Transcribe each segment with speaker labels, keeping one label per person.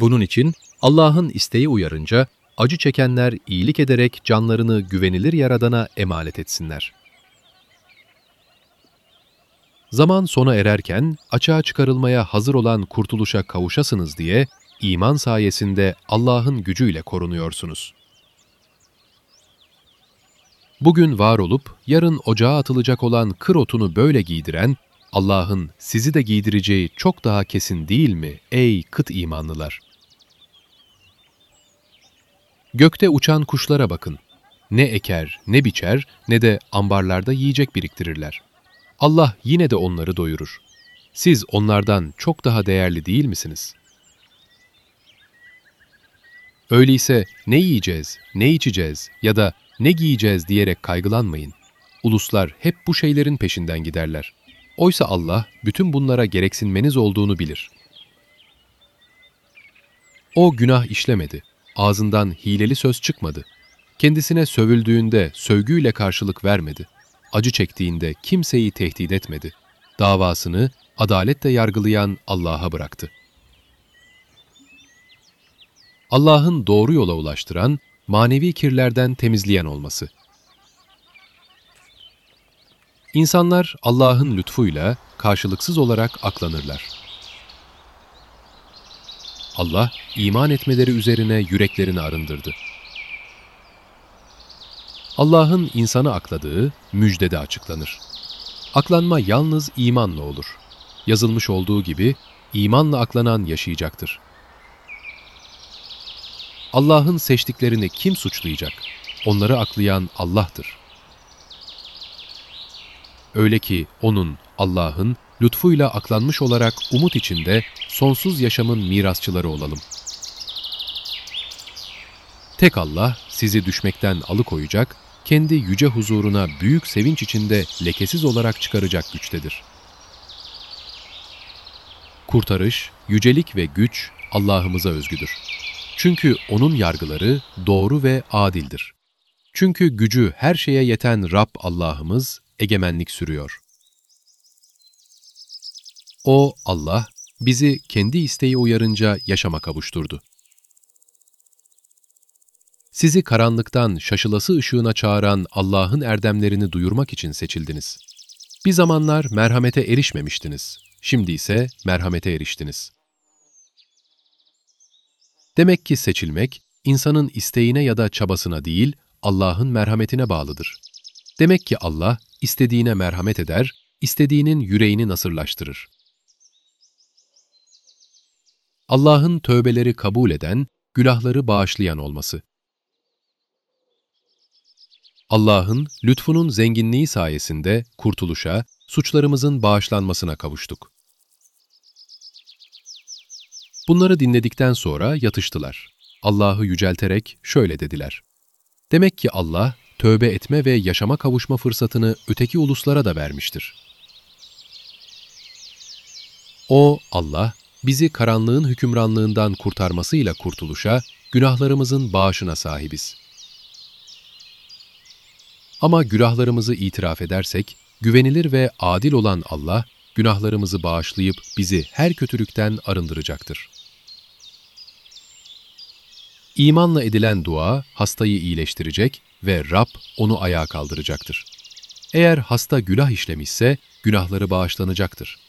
Speaker 1: Bunun için Allah'ın isteği uyarınca acı çekenler iyilik ederek canlarını güvenilir Yaradan'a emanet etsinler. Zaman sona ererken açığa çıkarılmaya hazır olan kurtuluşa kavuşasınız diye iman sayesinde Allah'ın gücüyle korunuyorsunuz. Bugün var olup yarın ocağa atılacak olan kır otunu böyle giydiren, Allah'ın sizi de giydireceği çok daha kesin değil mi ey kıt imanlılar? Gökte uçan kuşlara bakın. Ne eker, ne biçer, ne de ambarlarda yiyecek biriktirirler. Allah yine de onları doyurur. Siz onlardan çok daha değerli değil misiniz? Öyleyse ne yiyeceğiz, ne içeceğiz ya da ne giyeceğiz diyerek kaygılanmayın. Uluslar hep bu şeylerin peşinden giderler. Oysa Allah bütün bunlara gereksinmeniz olduğunu bilir. O günah işlemedi, ağzından hileli söz çıkmadı. Kendisine sövüldüğünde sövgüyle karşılık vermedi. Acı çektiğinde kimseyi tehdit etmedi. Davasını adaletle yargılayan Allah'a bıraktı. Allah'ın doğru yola ulaştıran, manevi kirlerden temizleyen olması. İnsanlar Allah'ın lütfuyla karşılıksız olarak aklanırlar. Allah, iman etmeleri üzerine yüreklerini arındırdı. Allah'ın insanı akladığı müjdede açıklanır. Aklanma yalnız imanla olur. Yazılmış olduğu gibi imanla aklanan yaşayacaktır. Allah'ın seçtiklerini kim suçlayacak? Onları aklayan Allah'tır. Öyle ki O'nun, Allah'ın, lütfuyla aklanmış olarak umut içinde sonsuz yaşamın mirasçıları olalım. Tek Allah sizi düşmekten alıkoyacak, kendi yüce huzuruna büyük sevinç içinde lekesiz olarak çıkaracak güçtedir. Kurtarış, yücelik ve güç Allah'ımıza özgüdür. Çünkü O'nun yargıları doğru ve adildir. Çünkü gücü her şeye yeten Rab Allah'ımız egemenlik sürüyor. O, Allah, bizi kendi isteği uyarınca yaşama kavuşturdu. Sizi karanlıktan şaşılası ışığına çağıran Allah'ın erdemlerini duyurmak için seçildiniz. Bir zamanlar merhamete erişmemiştiniz, şimdi ise merhamete eriştiniz. Demek ki seçilmek, insanın isteğine ya da çabasına değil, Allah'ın merhametine bağlıdır. Demek ki Allah, istediğine merhamet eder, istediğinin yüreğini nasırlaştırır. Allah'ın tövbeleri kabul eden, günahları bağışlayan olması. Allah'ın lütfunun zenginliği sayesinde kurtuluşa, suçlarımızın bağışlanmasına kavuştuk. Bunları dinledikten sonra yatıştılar. Allah'ı yücelterek şöyle dediler. Demek ki Allah, tövbe etme ve yaşama kavuşma fırsatını öteki uluslara da vermiştir. O, Allah, bizi karanlığın hükümranlığından kurtarmasıyla kurtuluşa, günahlarımızın bağışına sahibiz. Ama günahlarımızı itiraf edersek, güvenilir ve adil olan Allah, günahlarımızı bağışlayıp bizi her kötülükten arındıracaktır. İmanla edilen dua hastayı iyileştirecek ve Rab onu ayağa kaldıracaktır. Eğer hasta günah işlemişse günahları bağışlanacaktır.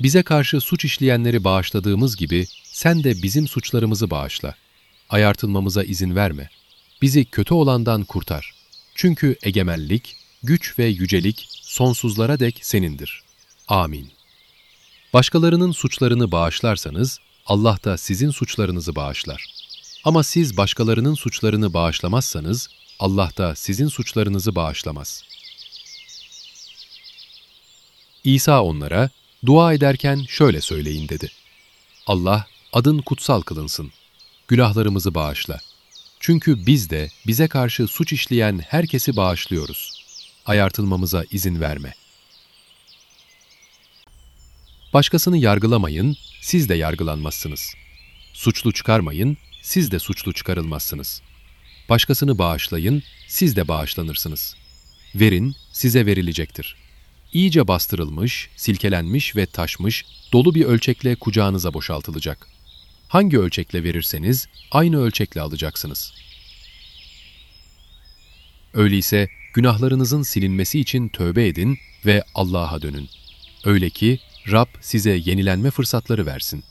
Speaker 1: Bize karşı suç işleyenleri bağışladığımız gibi sen de bizim suçlarımızı bağışla. Ayartılmamıza izin verme. Bizi kötü olandan kurtar. Çünkü egemenlik, güç ve yücelik sonsuzlara dek senindir. Amin. Başkalarının suçlarını bağışlarsanız Allah da sizin suçlarınızı bağışlar. Ama siz başkalarının suçlarını bağışlamazsanız Allah da sizin suçlarınızı bağışlamaz. İsa onlara, dua ederken şöyle söyleyin dedi. Allah, adın kutsal kılınsın. Günahlarımızı bağışla. Çünkü biz de bize karşı suç işleyen herkesi bağışlıyoruz. Ayartılmamıza izin verme. Başkasını yargılamayın, siz de yargılanmazsınız. Suçlu çıkarmayın, siz de suçlu çıkarılmazsınız. Başkasını bağışlayın, siz de bağışlanırsınız. Verin, size verilecektir. İyice bastırılmış, silkelenmiş ve taşmış dolu bir ölçekle kucağınıza boşaltılacak. Hangi ölçekle verirseniz aynı ölçekle alacaksınız. Öyleyse günahlarınızın silinmesi için tövbe edin ve Allah'a dönün. Öyle ki Rab size yenilenme fırsatları versin.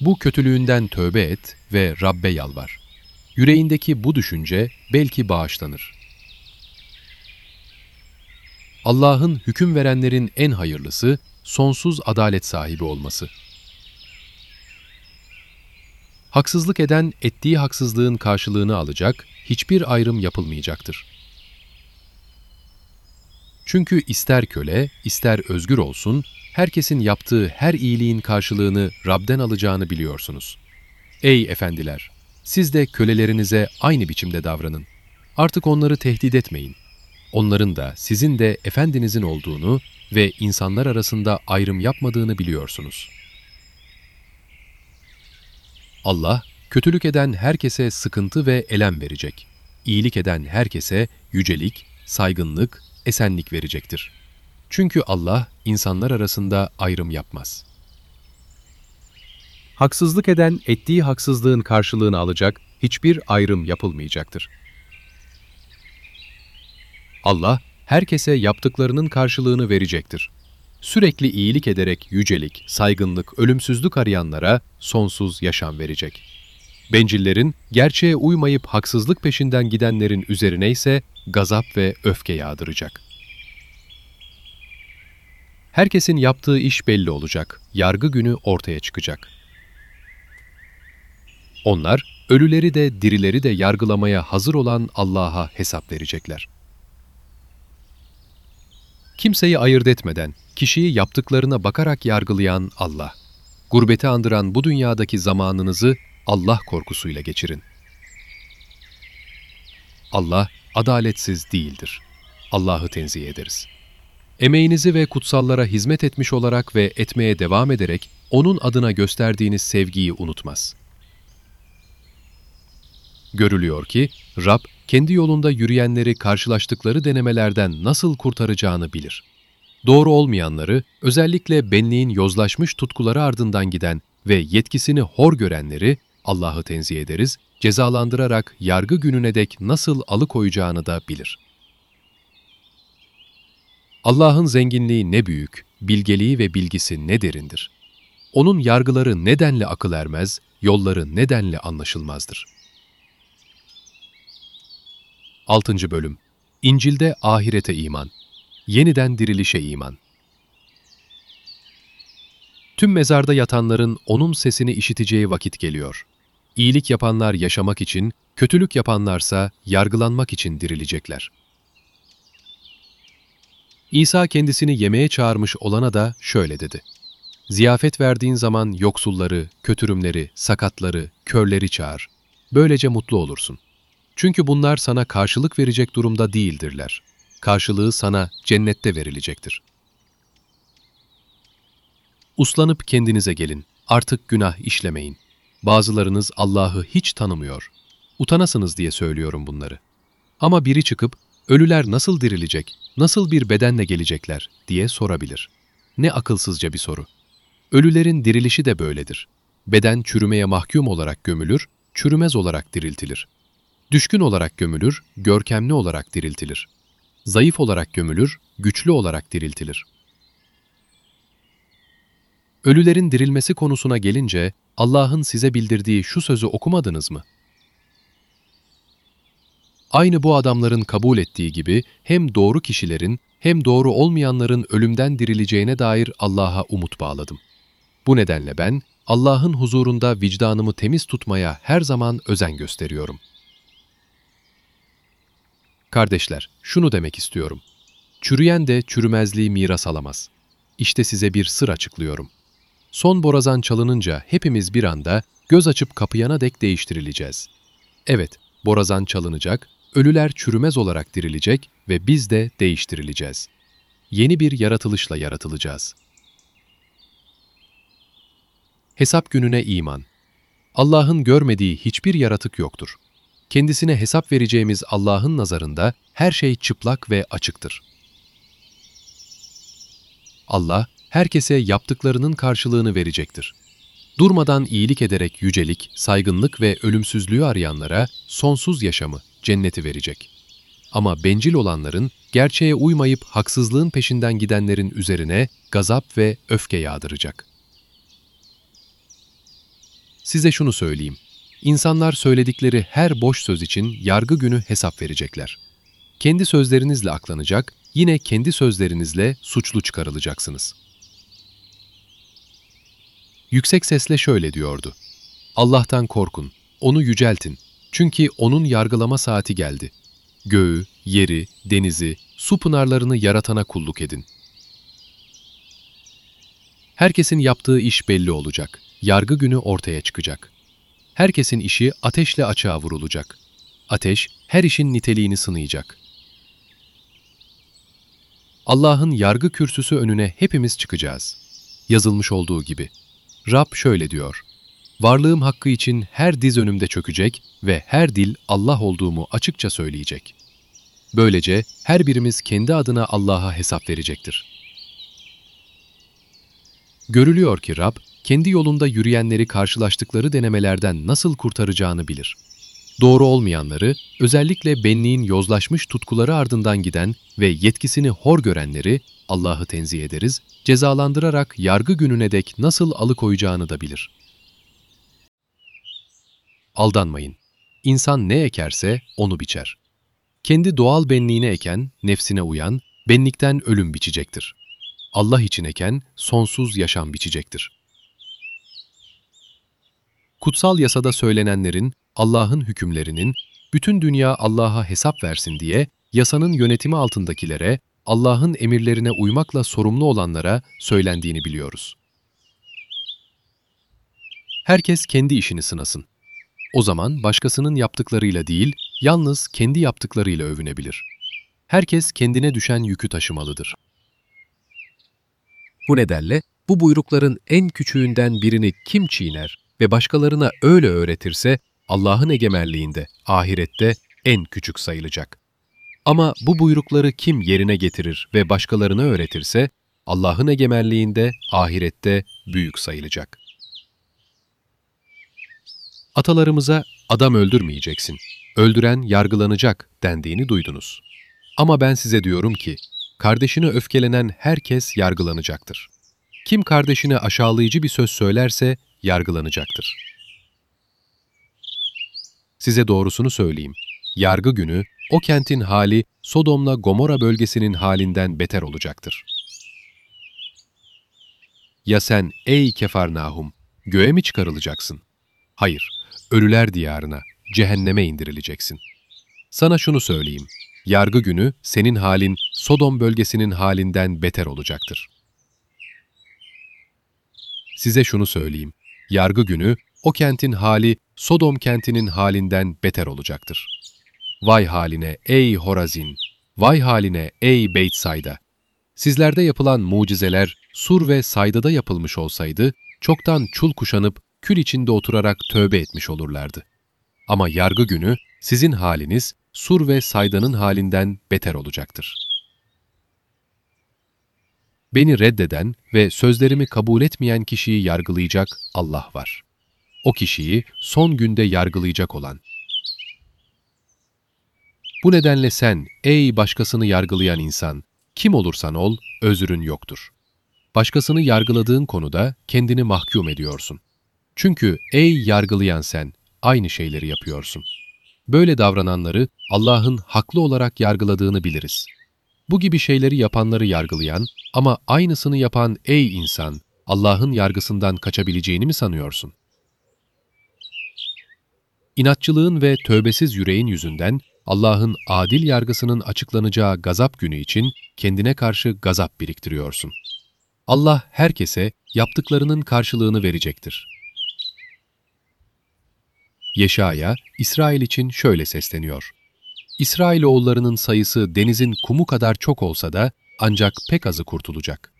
Speaker 1: Bu kötülüğünden tövbe et ve Rabbe yalvar. Yüreğindeki bu düşünce belki bağışlanır. Allah'ın hüküm verenlerin en hayırlısı, sonsuz adalet sahibi olması. Haksızlık eden ettiği haksızlığın karşılığını alacak, hiçbir ayrım yapılmayacaktır. Çünkü ister köle, ister özgür olsun, herkesin yaptığı her iyiliğin karşılığını Rab'den alacağını biliyorsunuz. Ey efendiler! Siz de kölelerinize aynı biçimde davranın. Artık onları tehdit etmeyin. Onların da sizin de efendinizin olduğunu ve insanlar arasında ayrım yapmadığını biliyorsunuz. Allah, kötülük eden herkese sıkıntı ve elem verecek. İyilik eden herkese yücelik, saygınlık, esenlik verecektir. Çünkü Allah insanlar arasında ayrım yapmaz. Haksızlık eden ettiği haksızlığın karşılığını alacak, hiçbir ayrım yapılmayacaktır. Allah, herkese yaptıklarının karşılığını verecektir. Sürekli iyilik ederek yücelik, saygınlık, ölümsüzlük arayanlara sonsuz yaşam verecek. Bencillerin, gerçeğe uymayıp haksızlık peşinden gidenlerin üzerine ise gazap ve öfke yağdıracak. Herkesin yaptığı iş belli olacak, yargı günü ortaya çıkacak. Onlar, ölüleri de dirileri de yargılamaya hazır olan Allah'a hesap verecekler. Kimseyi ayırt etmeden, kişiyi yaptıklarına bakarak yargılayan Allah. Gurbeti andıran bu dünyadaki zamanınızı Allah korkusuyla geçirin. Allah adaletsiz değildir. Allah'ı tenzih ederiz. Emeğinizi ve kutsallara hizmet etmiş olarak ve etmeye devam ederek O'nun adına gösterdiğiniz sevgiyi unutmaz. Görülüyor ki Rab kendi yolunda yürüyenleri karşılaştıkları denemelerden nasıl kurtaracağını bilir. Doğru olmayanları, özellikle benliğin yozlaşmış tutkuları ardından giden ve yetkisini hor görenleri Allah'ı tenzih ederiz, cezalandırarak yargı gününe dek nasıl alıkoyacağını da bilir. Allah'ın zenginliği ne büyük, bilgeliği ve bilgisi ne derindir. Onun yargıları nedenle akıl ermez, yolları nedenle anlaşılmazdır. 6. Bölüm İncil'de ahirete iman Yeniden dirilişe iman Tüm mezarda yatanların onun sesini işiteceği vakit geliyor. İyilik yapanlar yaşamak için, kötülük yapanlarsa yargılanmak için dirilecekler. İsa kendisini yemeğe çağırmış olana da şöyle dedi. Ziyafet verdiğin zaman yoksulları, kötürümleri, sakatları, körleri çağır. Böylece mutlu olursun. Çünkü bunlar sana karşılık verecek durumda değildirler. Karşılığı sana cennette verilecektir. Uslanıp kendinize gelin. Artık günah işlemeyin. Bazılarınız Allah'ı hiç tanımıyor. Utanasınız diye söylüyorum bunları. Ama biri çıkıp, ölüler nasıl dirilecek, nasıl bir bedenle gelecekler diye sorabilir. Ne akılsızca bir soru. Ölülerin dirilişi de böyledir. Beden çürümeye mahkum olarak gömülür, çürümez olarak diriltilir. Düşkün olarak gömülür, görkemli olarak diriltilir. Zayıf olarak gömülür, güçlü olarak diriltilir. Ölülerin dirilmesi konusuna gelince Allah'ın size bildirdiği şu sözü okumadınız mı? Aynı bu adamların kabul ettiği gibi hem doğru kişilerin hem doğru olmayanların ölümden dirileceğine dair Allah'a umut bağladım. Bu nedenle ben Allah'ın huzurunda vicdanımı temiz tutmaya her zaman özen gösteriyorum. Kardeşler, şunu demek istiyorum. Çürüyen de çürümezliği miras alamaz. İşte size bir sır açıklıyorum. Son borazan çalınınca hepimiz bir anda göz açıp kapayana dek değiştirileceğiz. Evet, borazan çalınacak, ölüler çürümez olarak dirilecek ve biz de değiştirileceğiz. Yeni bir yaratılışla yaratılacağız. Hesap gününe iman. Allah'ın görmediği hiçbir yaratık yoktur. Kendisine hesap vereceğimiz Allah'ın nazarında her şey çıplak ve açıktır. Allah, herkese yaptıklarının karşılığını verecektir. Durmadan iyilik ederek yücelik, saygınlık ve ölümsüzlüğü arayanlara sonsuz yaşamı, cenneti verecek. Ama bencil olanların, gerçeğe uymayıp haksızlığın peşinden gidenlerin üzerine gazap ve öfke yağdıracak. Size şunu söyleyeyim. İnsanlar söyledikleri her boş söz için yargı günü hesap verecekler. Kendi sözlerinizle aklanacak, yine kendi sözlerinizle suçlu çıkarılacaksınız. Yüksek sesle şöyle diyordu. Allah'tan korkun, onu yüceltin. Çünkü onun yargılama saati geldi. Göğü, yeri, denizi, su pınarlarını yaratana kulluk edin. Herkesin yaptığı iş belli olacak. Yargı günü ortaya çıkacak. Herkesin işi ateşle açığa vurulacak. Ateş her işin niteliğini sınayacak. Allah'ın yargı kürsüsü önüne hepimiz çıkacağız. Yazılmış olduğu gibi. Rab şöyle diyor. Varlığım hakkı için her diz önümde çökecek ve her dil Allah olduğumu açıkça söyleyecek. Böylece her birimiz kendi adına Allah'a hesap verecektir. Görülüyor ki Rab, kendi yolunda yürüyenleri karşılaştıkları denemelerden nasıl kurtaracağını bilir. Doğru olmayanları, özellikle benliğin yozlaşmış tutkuları ardından giden ve yetkisini hor görenleri Allah'ı tenzih ederiz, cezalandırarak yargı gününe dek nasıl alıkoyacağını da bilir. Aldanmayın. İnsan ne ekerse onu biçer. Kendi doğal benliğine eken, nefsine uyan, benlikten ölüm biçecektir. Allah için eken, sonsuz yaşam biçecektir. Kutsal yasada söylenenlerin, Allah'ın hükümlerinin, bütün dünya Allah'a hesap versin diye, yasanın yönetimi altındakilere, Allah'ın emirlerine uymakla sorumlu olanlara söylendiğini biliyoruz. Herkes kendi işini sınasın. O zaman başkasının yaptıklarıyla değil, yalnız kendi yaptıklarıyla övünebilir. Herkes kendine düşen yükü taşımalıdır. Bu nedenle bu buyrukların en küçüğünden birini kim çiğner ve başkalarına öyle öğretirse Allah'ın egemenliğinde, ahirette en küçük sayılacak. Ama bu buyrukları kim yerine getirir ve başkalarına öğretirse Allah'ın egemenliğinde, ahirette büyük sayılacak. Atalarımıza adam öldürmeyeceksin, öldüren yargılanacak dendiğini duydunuz. Ama ben size diyorum ki, kardeşine öfkelenen herkes yargılanacaktır. Kim kardeşine aşağılayıcı bir söz söylerse yargılanacaktır. Size doğrusunu söyleyeyim. Yargı günü o kentin hali Sodom'la Gomora bölgesinin halinden beter olacaktır. Ya sen ey Kefarnahum, göğe mi çıkarılacaksın? Hayır, ölüler diyarına, cehenneme indirileceksin. Sana şunu söyleyeyim, yargı günü senin halin Sodom bölgesinin halinden beter olacaktır. Size şunu söyleyeyim, yargı günü o kentin hali Sodom kentinin halinden beter olacaktır. Vay haline ey Horazin! Vay haline ey Beyt Sayda! Sizlerde yapılan mucizeler Sur ve Sayda'da yapılmış olsaydı, çoktan çul kuşanıp kül içinde oturarak tövbe etmiş olurlardı. Ama yargı günü sizin haliniz Sur ve Sayda'nın halinden beter olacaktır. Beni reddeden ve sözlerimi kabul etmeyen kişiyi yargılayacak Allah var. O kişiyi son günde yargılayacak olan. Bu nedenle sen, ey başkasını yargılayan insan, kim olursan ol, özrün yoktur. Başkasını yargıladığın konuda kendini mahkum ediyorsun. Çünkü ey yargılayan sen, aynı şeyleri yapıyorsun. Böyle davrananları Allah'ın haklı olarak yargıladığını biliriz. Bu gibi şeyleri yapanları yargılayan ama aynısını yapan ey insan, Allah'ın yargısından kaçabileceğini mi sanıyorsun? İnatçılığın ve tövbesiz yüreğin yüzünden Allah'ın adil yargısının açıklanacağı gazap günü için kendine karşı gazap biriktiriyorsun. Allah herkese yaptıklarının karşılığını verecektir. Yeşaya, İsrail için şöyle sesleniyor. İsrailoğullarının sayısı denizin kumu kadar çok olsa da ancak pek azı kurtulacak.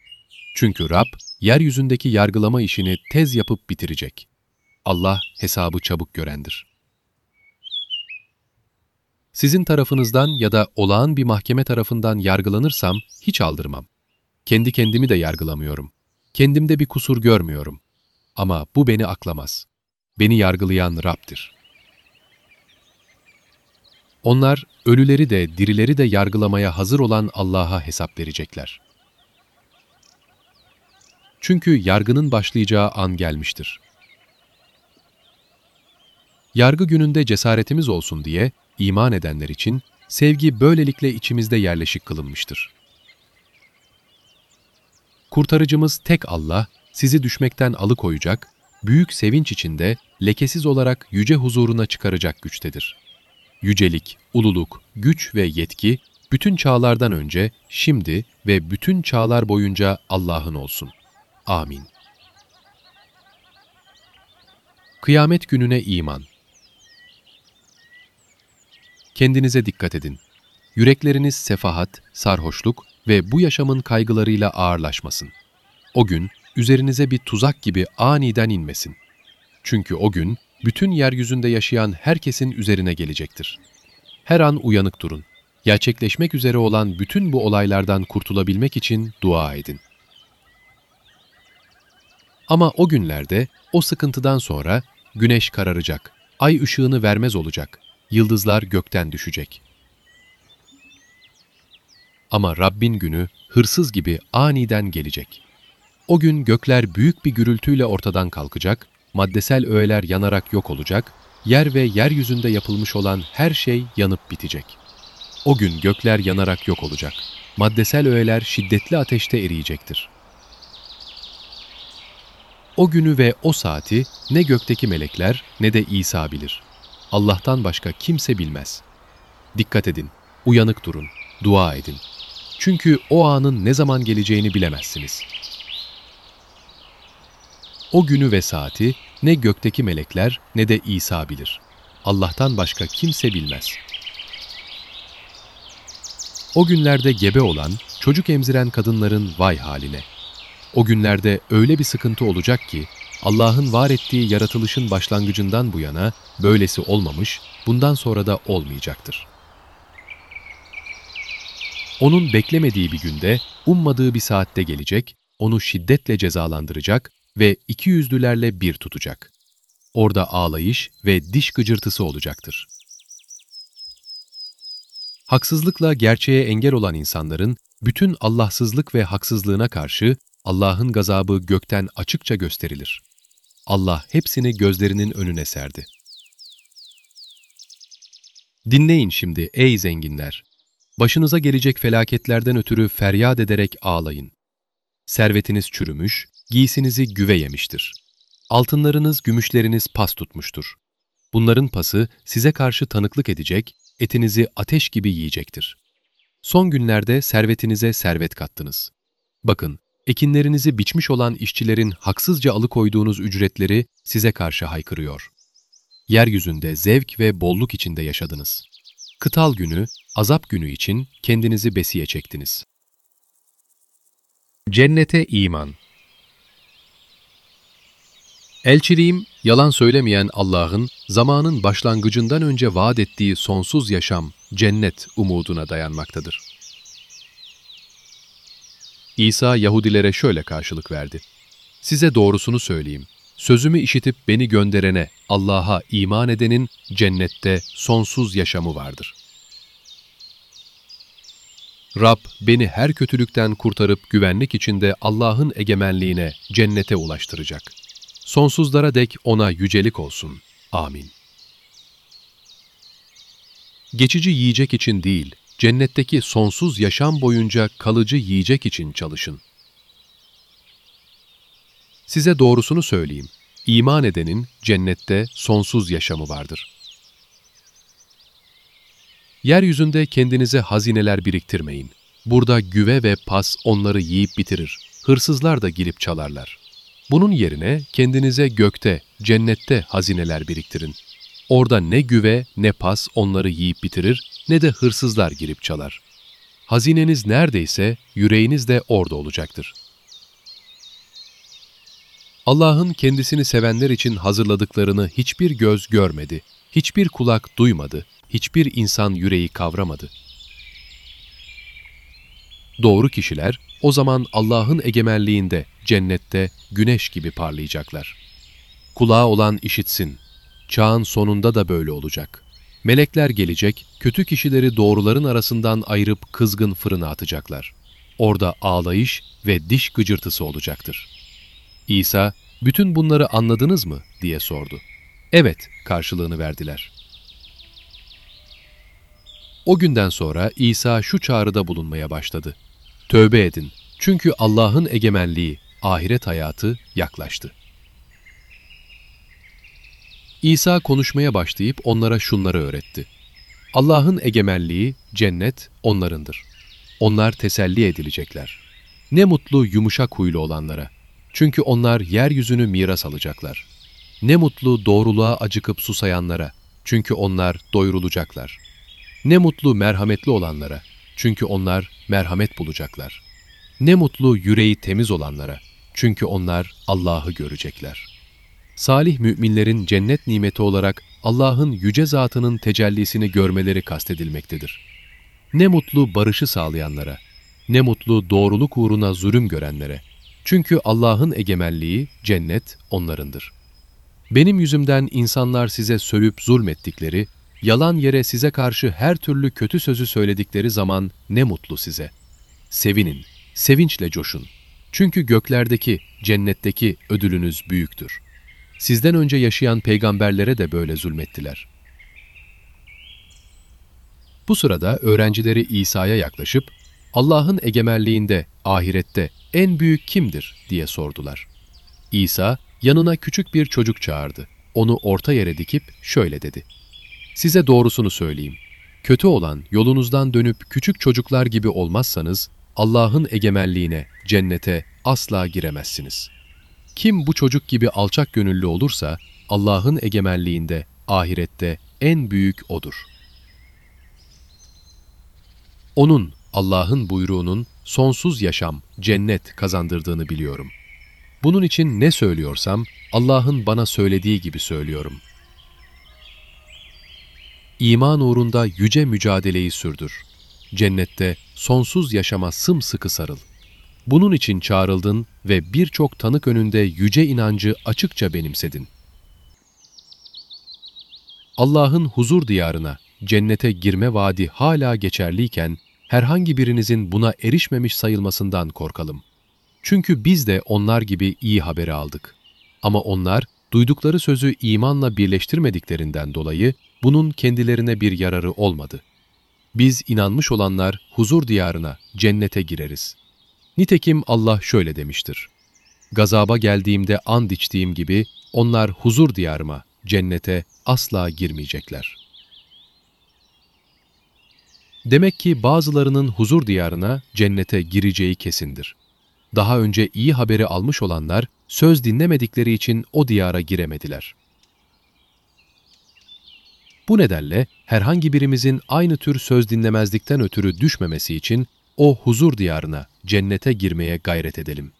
Speaker 1: Çünkü Rab, yeryüzündeki yargılama işini tez yapıp bitirecek. Allah hesabı çabuk görendir. Sizin tarafınızdan ya da olağan bir mahkeme tarafından yargılanırsam hiç aldırmam. Kendi kendimi de yargılamıyorum. Kendimde bir kusur görmüyorum. Ama bu beni aklamaz. Beni yargılayan Rab'dir. Onlar ölüleri de dirileri de yargılamaya hazır olan Allah'a hesap verecekler. Çünkü yargının başlayacağı an gelmiştir. Yargı gününde cesaretimiz olsun diye iman edenler için sevgi böylelikle içimizde yerleşik kılınmıştır. Kurtarıcımız tek Allah, sizi düşmekten alıkoyacak, büyük sevinç içinde lekesiz olarak yüce huzuruna çıkaracak güçtedir. Yücelik, ululuk, güç ve yetki bütün çağlardan önce, şimdi ve bütün çağlar boyunca Allah'ın olsun. Amin. Kıyamet gününe iman Kendinize dikkat edin. Yürekleriniz sefahat, sarhoşluk ve bu yaşamın kaygılarıyla ağırlaşmasın. O gün üzerinize bir tuzak gibi aniden inmesin. Çünkü o gün bütün yeryüzünde yaşayan herkesin üzerine gelecektir. Her an uyanık durun. Gerçekleşmek üzere olan bütün bu olaylardan kurtulabilmek için dua edin. Ama o günlerde, o sıkıntıdan sonra güneş kararacak, ay ışığını vermez olacak, yıldızlar gökten düşecek. Ama Rabbin günü hırsız gibi aniden gelecek. O gün gökler büyük bir gürültüyle ortadan kalkacak, maddesel öğeler yanarak yok olacak, yer ve yeryüzünde yapılmış olan her şey yanıp bitecek. O gün gökler yanarak yok olacak, maddesel öğeler şiddetli ateşte eriyecektir. O günü ve o saati ne gökteki melekler ne de İsa bilir. Allah'tan başka kimse bilmez. Dikkat edin, uyanık durun, dua edin. Çünkü o anın ne zaman geleceğini bilemezsiniz. O günü ve saati ne gökteki melekler ne de İsa bilir. Allah'tan başka kimse bilmez. O günlerde gebe olan, çocuk emziren kadınların vay haline. O günlerde öyle bir sıkıntı olacak ki, Allah'ın var ettiği yaratılışın başlangıcından bu yana böylesi olmamış, bundan sonra da olmayacaktır. Onun beklemediği bir günde, ummadığı bir saatte gelecek, onu şiddetle cezalandıracak ve iki yüzlülerle bir tutacak. Orada ağlayış ve diş gıcırtısı olacaktır. Haksızlıkla gerçeğe engel olan insanların bütün Allahsızlık ve haksızlığına karşı Allah'ın gazabı gökten açıkça gösterilir. Allah hepsini gözlerinin önüne serdi. Dinleyin şimdi ey zenginler! Başınıza gelecek felaketlerden ötürü feryat ederek ağlayın. Servetiniz çürümüş, giysinizi güve yemiştir. Altınlarınız, gümüşleriniz pas tutmuştur. Bunların pası size karşı tanıklık edecek, etinizi ateş gibi yiyecektir. Son günlerde servetinize servet kattınız. Bakın, ekinlerinizi biçmiş olan işçilerin haksızca alıkoyduğunuz ücretleri size karşı haykırıyor. Yeryüzünde zevk ve bolluk içinde yaşadınız. Kıtal günü, azap günü için kendinizi besiye çektiniz. Cennete iman Elçiliğim, yalan söylemeyen Allah'ın zamanın başlangıcından önce vaat ettiği sonsuz yaşam, cennet umuduna dayanmaktadır. İsa Yahudilere şöyle karşılık verdi. Size doğrusunu söyleyeyim. Sözümü işitip beni gönderene, Allah'a iman edenin cennette sonsuz yaşamı vardır. Rab beni her kötülükten kurtarıp güvenlik içinde Allah'ın egemenliğine, cennete ulaştıracak. Sonsuzlara dek ona yücelik olsun. Amin. Geçici yiyecek için değil, cennetteki sonsuz yaşam boyunca kalıcı yiyecek için çalışın. Size doğrusunu söyleyeyim. İman edenin cennette sonsuz yaşamı vardır. Yeryüzünde kendinize hazineler biriktirmeyin. Burada güve ve pas onları yiyip bitirir. Hırsızlar da girip çalarlar. Bunun yerine kendinize gökte, cennette hazineler biriktirin. Orada ne güve ne pas onları yiyip bitirir ne de hırsızlar girip çalar. Hazineniz neredeyse yüreğiniz de orada olacaktır. Allah'ın kendisini sevenler için hazırladıklarını hiçbir göz görmedi, hiçbir kulak duymadı, hiçbir insan yüreği kavramadı. Doğru kişiler o zaman Allah'ın egemenliğinde, cennette güneş gibi parlayacaklar. Kulağı olan işitsin. Çağın sonunda da böyle olacak. Melekler gelecek, kötü kişileri doğruların arasından ayırıp kızgın fırına atacaklar. Orada ağlayış ve diş gıcırtısı olacaktır. İsa, bütün bunları anladınız mı diye sordu. Evet karşılığını verdiler. O günden sonra İsa şu çağrıda bulunmaya başladı. Tövbe edin çünkü Allah'ın egemenliği, ahiret hayatı yaklaştı. İsa konuşmaya başlayıp onlara şunları öğretti. Allah'ın egemenliği, cennet onlarındır. Onlar teselli edilecekler. Ne mutlu yumuşak huylu olanlara. Çünkü onlar yeryüzünü miras alacaklar. Ne mutlu doğruluğa acıkıp susayanlara. Çünkü onlar doyurulacaklar. Ne mutlu merhametli olanlara. Çünkü onlar merhamet bulacaklar. Ne mutlu yüreği temiz olanlara. Çünkü onlar Allah'ı görecekler. Salih müminlerin cennet nimeti olarak Allah'ın yüce zatının tecellisini görmeleri kastedilmektedir. Ne mutlu barışı sağlayanlara, ne mutlu doğruluk uğruna zulüm görenlere. Çünkü Allah'ın egemenliği, cennet onlarındır. Benim yüzümden insanlar size sövüp zulmettikleri, yalan yere size karşı her türlü kötü sözü söyledikleri zaman ne mutlu size. Sevinin, sevinçle coşun. Çünkü göklerdeki, cennetteki ödülünüz büyüktür. Sizden önce yaşayan peygamberlere de böyle zulmettiler. Bu sırada öğrencileri İsa'ya yaklaşıp, Allah'ın egemenliğinde, ahirette en büyük kimdir diye sordular. İsa yanına küçük bir çocuk çağırdı. Onu orta yere dikip şöyle dedi. Size doğrusunu söyleyeyim. Kötü olan yolunuzdan dönüp küçük çocuklar gibi olmazsanız Allah'ın egemenliğine, cennete asla giremezsiniz. Kim bu çocuk gibi alçak gönüllü olursa Allah'ın egemenliğinde, ahirette en büyük O'dur. Onun, Allah'ın buyruğunun sonsuz yaşam, cennet kazandırdığını biliyorum. Bunun için ne söylüyorsam Allah'ın bana söylediği gibi söylüyorum. İman uğrunda yüce mücadeleyi sürdür. Cennette sonsuz yaşama sımsıkı sarıl. Bunun için çağrıldın ve birçok tanık önünde yüce inancı açıkça benimsedin. Allah'ın huzur diyarına, cennete girme vaadi hala geçerliyken, herhangi birinizin buna erişmemiş sayılmasından korkalım. Çünkü biz de onlar gibi iyi haberi aldık. Ama onlar, duydukları sözü imanla birleştirmediklerinden dolayı, bunun kendilerine bir yararı olmadı. Biz inanmış olanlar huzur diyarına, cennete gireriz. Nitekim Allah şöyle demiştir. Gazaba geldiğimde and içtiğim gibi onlar huzur diyarıma, cennete asla girmeyecekler. Demek ki bazılarının huzur diyarına, cennete gireceği kesindir. Daha önce iyi haberi almış olanlar söz dinlemedikleri için o diyara giremediler. Bu nedenle herhangi birimizin aynı tür söz dinlemezlikten ötürü düşmemesi için o huzur diyarına, cennete girmeye gayret edelim.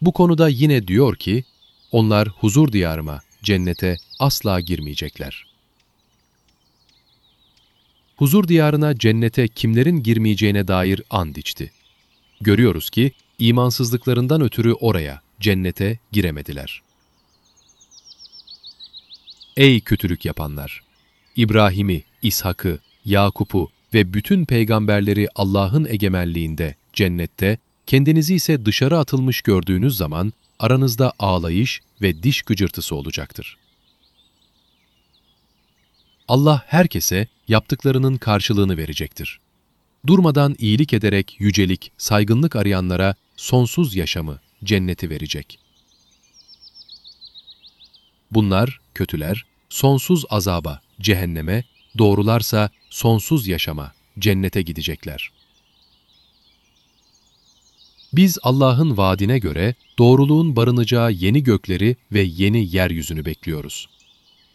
Speaker 1: Bu konuda yine diyor ki, onlar huzur diyarıma, cennete asla girmeyecekler. Huzur diyarına, cennete kimlerin girmeyeceğine dair and içti. Görüyoruz ki, imansızlıklarından ötürü oraya, cennete giremediler. Ey kötülük yapanlar! İbrahim'i, İshak'ı, Yakup'u ve bütün peygamberleri Allah'ın egemenliğinde, cennette, kendinizi ise dışarı atılmış gördüğünüz zaman aranızda ağlayış ve diş gıcırtısı olacaktır. Allah herkese yaptıklarının karşılığını verecektir. Durmadan iyilik ederek yücelik, saygınlık arayanlara sonsuz yaşamı, cenneti verecek. Bunlar, kötüler, sonsuz azaba, cehenneme, doğrularsa sonsuz yaşama, cennete gidecekler. Biz Allah'ın vaadine göre doğruluğun barınacağı yeni gökleri ve yeni yeryüzünü bekliyoruz.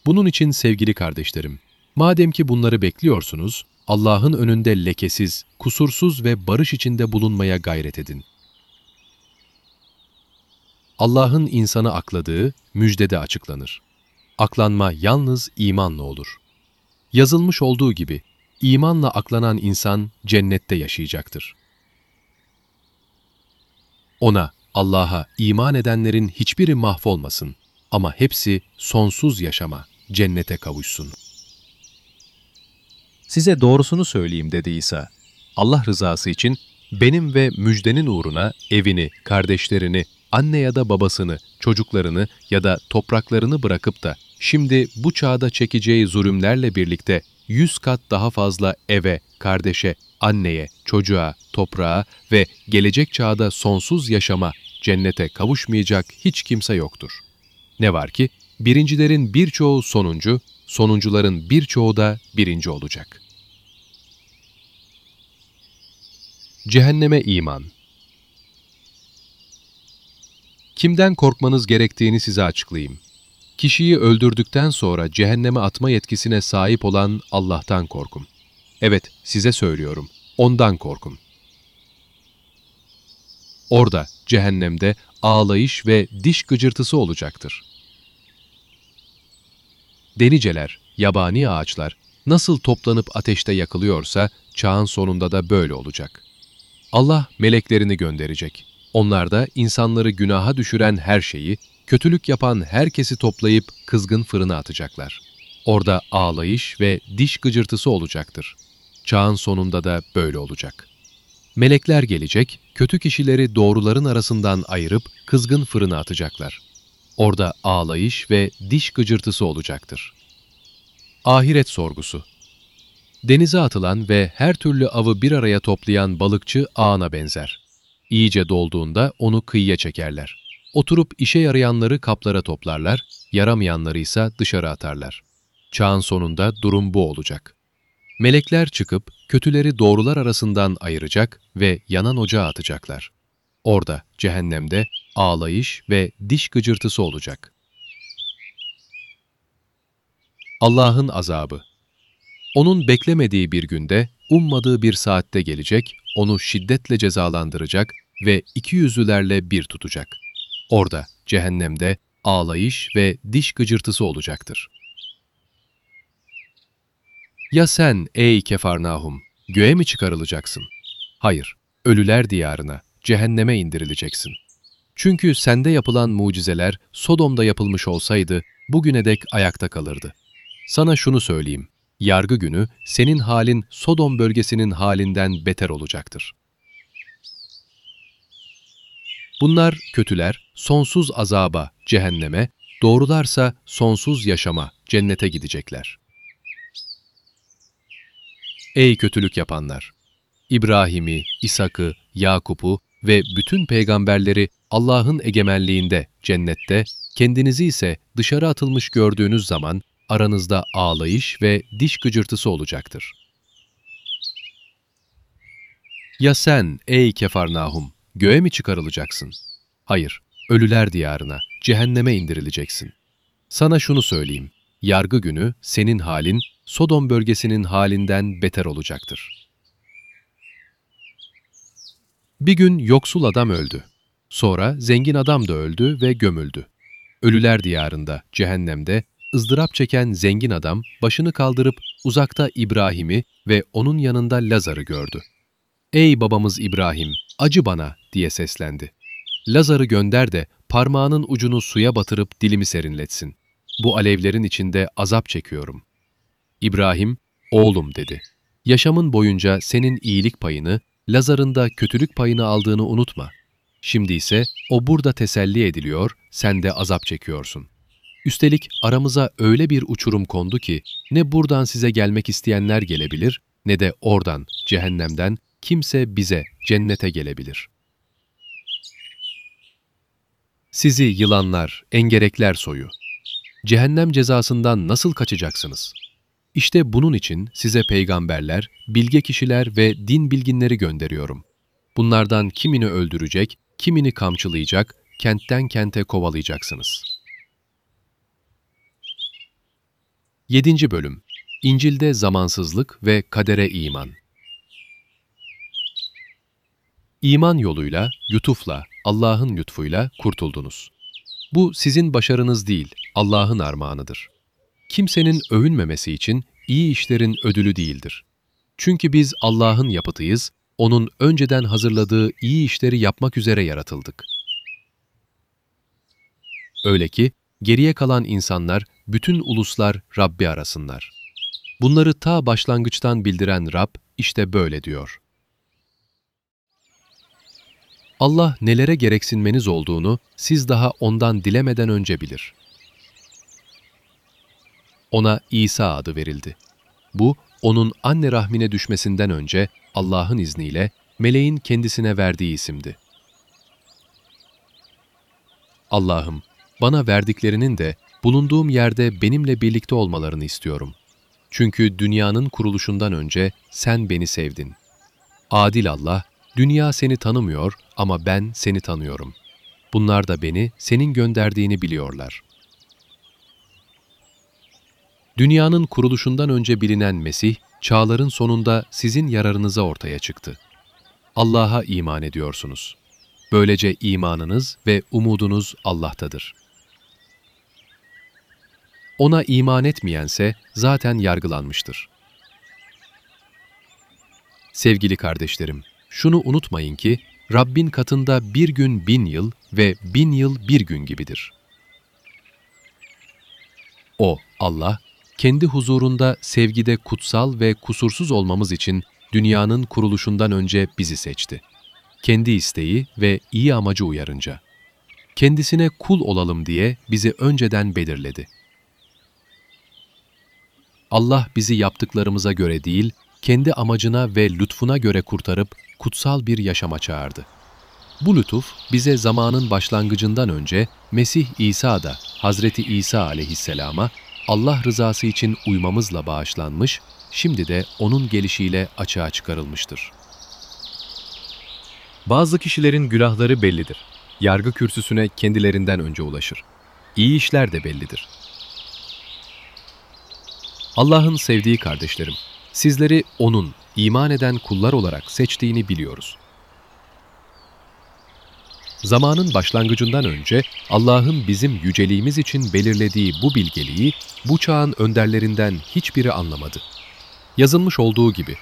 Speaker 1: Bunun için sevgili kardeşlerim, madem ki bunları bekliyorsunuz, Allah'ın önünde lekesiz, kusursuz ve barış içinde bulunmaya gayret edin. Allah'ın insanı akladığı müjdede açıklanır. aklanma yalnız imanla olur. Yazılmış olduğu gibi, imanla aklanan insan cennette yaşayacaktır. Ona, Allah'a iman edenlerin hiçbiri mahvolmasın ama hepsi sonsuz yaşama, cennete kavuşsun.
Speaker 2: Size doğrusunu söyleyeyim dedi İsa. Allah rızası için benim ve müjdenin uğruna evini, kardeşlerini, anne ya da babasını, çocuklarını ya da topraklarını bırakıp da şimdi bu çağda çekeceği zulümlerle birlikte yüz kat daha fazla eve, kardeşe, anneye, çocuğa, toprağa ve gelecek çağda sonsuz yaşama, cennete kavuşmayacak hiç kimse yoktur. Ne var ki, birincilerin birçoğu sonuncu, sonuncuların birçoğu da birinci olacak. Cehenneme iman Kimden korkmanız gerektiğini size açıklayayım. Kişiyi öldürdükten sonra cehenneme atma yetkisine sahip olan Allah'tan korkun. Evet, size söylüyorum, ondan korkun. Orada, cehennemde ağlayış ve diş gıcırtısı olacaktır. Deniceler, yabani ağaçlar nasıl toplanıp ateşte yakılıyorsa çağın sonunda da böyle olacak. Allah meleklerini gönderecek. Onlar da insanları günaha düşüren her şeyi, kötülük yapan herkesi toplayıp kızgın fırına atacaklar. Orada ağlayış ve diş gıcırtısı olacaktır. Çağın sonunda da böyle olacak. Melekler gelecek, kötü kişileri doğruların arasından ayırıp kızgın fırına atacaklar. Orada ağlayış ve diş gıcırtısı olacaktır. Ahiret sorgusu Denize atılan ve her türlü avı bir araya toplayan balıkçı ağına benzer. İyice dolduğunda onu kıyıya çekerler. Oturup işe yarayanları kaplara toplarlar, yaramayanları ise dışarı atarlar. Çağın sonunda durum bu olacak. Melekler çıkıp kötüleri doğrular arasından ayıracak ve yanan ocağa atacaklar. Orada, cehennemde ağlayış ve diş gıcırtısı olacak. Allah'ın azabı Onun beklemediği bir günde, ummadığı bir saatte gelecek, onu şiddetle cezalandıracak ve iki yüzlülerle bir tutacak. Orada, cehennemde ağlayış ve diş gıcırtısı olacaktır. Ya sen ey Kefarnahum, göğe mi çıkarılacaksın? Hayır, ölüler diyarına, cehenneme indirileceksin. Çünkü sende yapılan mucizeler Sodom'da yapılmış olsaydı bugüne dek ayakta kalırdı. Sana şunu söyleyeyim, yargı günü senin halin Sodom bölgesinin halinden beter olacaktır. Bunlar kötüler sonsuz azaba, cehenneme, doğrularsa sonsuz yaşama, cennete gidecekler. Ey kötülük yapanlar! İbrahim'i, İshak'ı, Yakup'u ve bütün peygamberleri Allah'ın egemenliğinde, cennette, kendinizi ise dışarı atılmış gördüğünüz zaman aranızda ağlayış ve diş gıcırtısı olacaktır. Ya sen ey Kefarnahum, göğe mi çıkarılacaksın? Hayır, ölüler diyarına, cehenneme indirileceksin. Sana şunu söyleyeyim, yargı günü senin halin Sodom bölgesinin halinden beter olacaktır. Bir gün yoksul adam öldü. Sonra zengin adam da öldü ve gömüldü. Ölüler diyarında, cehennemde, ızdırap çeken zengin adam başını kaldırıp uzakta İbrahim'i ve onun yanında Lazar'ı gördü. ''Ey babamız İbrahim, acı bana!'' diye seslendi. ''Lazar'ı gönder de parmağının ucunu suya batırıp dilimi serinletsin. Bu alevlerin içinde azap çekiyorum.'' İbrahim, oğlum dedi. Yaşamın boyunca senin iyilik payını, Lazar'ın da kötülük payını aldığını unutma. Şimdi ise o burada teselli ediliyor, sen de azap çekiyorsun. Üstelik aramıza öyle bir uçurum kondu ki ne buradan size gelmek isteyenler gelebilir ne de oradan, cehennemden kimse bize, cennete gelebilir. Sizi yılanlar, engerekler soyu. Cehennem cezasından nasıl kaçacaksınız?'' İşte bunun için size peygamberler, bilge kişiler ve din bilginleri gönderiyorum. Bunlardan kimini öldürecek, kimini kamçılayacak, kentten kente kovalayacaksınız. 7. Bölüm İncil'de zamansızlık ve kadere iman. İman yoluyla, lütufla, Allah'ın lütfuyla kurtuldunuz. Bu sizin başarınız değil, Allah'ın armağanıdır. Kimsenin övünmemesi için iyi işlerin ödülü değildir. Çünkü biz Allah'ın yapıtıyız, O'nun önceden hazırladığı iyi işleri yapmak üzere yaratıldık. Öyle ki geriye kalan insanlar, bütün uluslar Rabbi arasınlar. Bunları ta başlangıçtan bildiren Rab işte böyle diyor. Allah nelere gereksinmeniz olduğunu siz daha ondan dilemeden önce bilir. Ona İsa adı verildi. Bu, onun anne rahmine düşmesinden önce Allah'ın izniyle meleğin kendisine verdiği isimdi. Allah'ım, bana verdiklerinin de bulunduğum yerde benimle birlikte olmalarını istiyorum. Çünkü dünyanın kuruluşundan önce sen beni sevdin. Adil Allah, dünya seni tanımıyor ama ben seni tanıyorum. Bunlar da beni senin gönderdiğini biliyorlar. Dünyanın kuruluşundan önce bilinen Mesih, çağların sonunda sizin yararınıza ortaya çıktı. Allah'a iman ediyorsunuz. Böylece imanınız ve umudunuz Allah'tadır. Ona iman etmeyense zaten yargılanmıştır. Sevgili kardeşlerim, şunu unutmayın ki Rabbin katında bir gün bin yıl ve bin yıl bir gün gibidir. O, Allah, kendi huzurunda sevgide kutsal ve kusursuz olmamız için dünyanın kuruluşundan önce bizi seçti. Kendi isteği ve iyi amacı uyarınca. Kendisine kul olalım diye bizi önceden belirledi. Allah bizi yaptıklarımıza göre değil, kendi amacına ve lütfuna göre kurtarıp kutsal bir yaşama çağırdı. Bu lütuf bize zamanın başlangıcından önce Mesih İsa da Hazreti İsa aleyhisselama Allah rızası için uymamızla bağışlanmış, şimdi de O'nun gelişiyle açığa çıkarılmıştır. Bazı kişilerin günahları bellidir. Yargı kürsüsüne kendilerinden önce ulaşır. İyi işler de bellidir. Allah'ın sevdiği kardeşlerim, sizleri O'nun iman eden kullar olarak seçtiğini biliyoruz. Zamanın başlangıcından önce Allah'ın bizim yüceliğimiz için belirlediği bu bilgeliği bu çağın önderlerinden hiçbiri anlamadı. Yazılmış olduğu gibi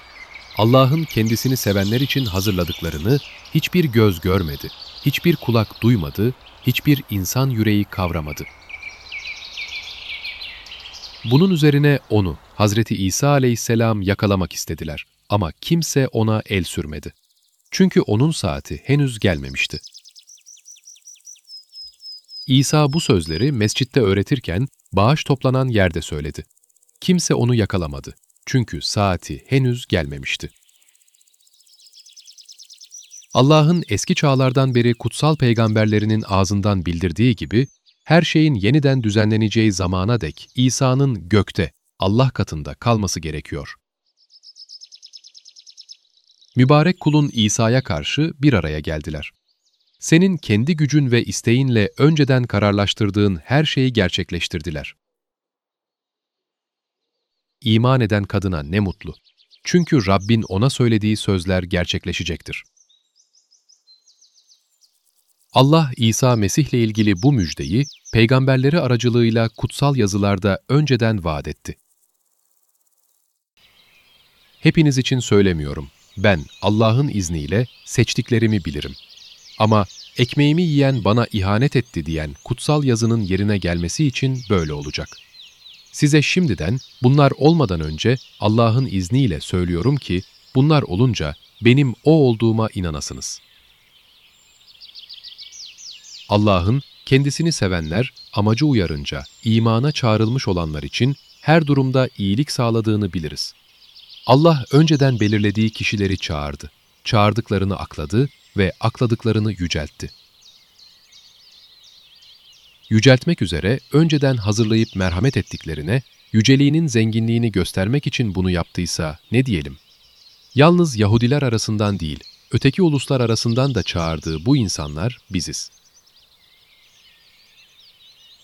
Speaker 2: Allah'ın kendisini sevenler için hazırladıklarını hiçbir göz görmedi, hiçbir kulak duymadı, hiçbir insan yüreği kavramadı. Bunun üzerine onu, Hazreti İsa aleyhisselam yakalamak istediler ama kimse ona el sürmedi. Çünkü onun saati henüz gelmemişti. İsa bu sözleri mescitte öğretirken bağış toplanan yerde söyledi. Kimse onu yakalamadı. Çünkü saati henüz gelmemişti. Allah'ın eski çağlardan beri kutsal peygamberlerinin ağzından bildirdiği gibi, her şeyin yeniden düzenleneceği zamana dek İsa'nın gökte, Allah katında kalması gerekiyor. Mübarek kulun İsa'ya karşı bir araya geldiler. Senin kendi gücün ve isteğinle önceden kararlaştırdığın her şeyi gerçekleştirdiler. İman eden kadına ne mutlu. Çünkü Rabbin ona söylediği sözler gerçekleşecektir. Allah İsa Mesih ile ilgili bu müjdeyi peygamberleri aracılığıyla kutsal yazılarda önceden vaat etti. Hepiniz için söylemiyorum. Ben Allah'ın izniyle seçtiklerimi bilirim. Ama ekmeğimi yiyen bana ihanet etti diyen kutsal yazının yerine gelmesi için böyle olacak. Size şimdiden bunlar olmadan önce Allah'ın izniyle söylüyorum ki bunlar olunca benim o olduğuma inanasınız. Allah'ın kendisini sevenler amacı uyarınca imana çağrılmış olanlar için her durumda iyilik sağladığını biliriz. Allah önceden belirlediği kişileri çağırdı. Çağırdıklarını akladı ve akladıklarını yüceltti. Yüceltmek üzere önceden hazırlayıp merhamet ettiklerine, yüceliğinin zenginliğini göstermek için bunu yaptıysa ne diyelim? Yalnız Yahudiler arasından değil, öteki uluslar arasından da çağırdığı bu insanlar biziz.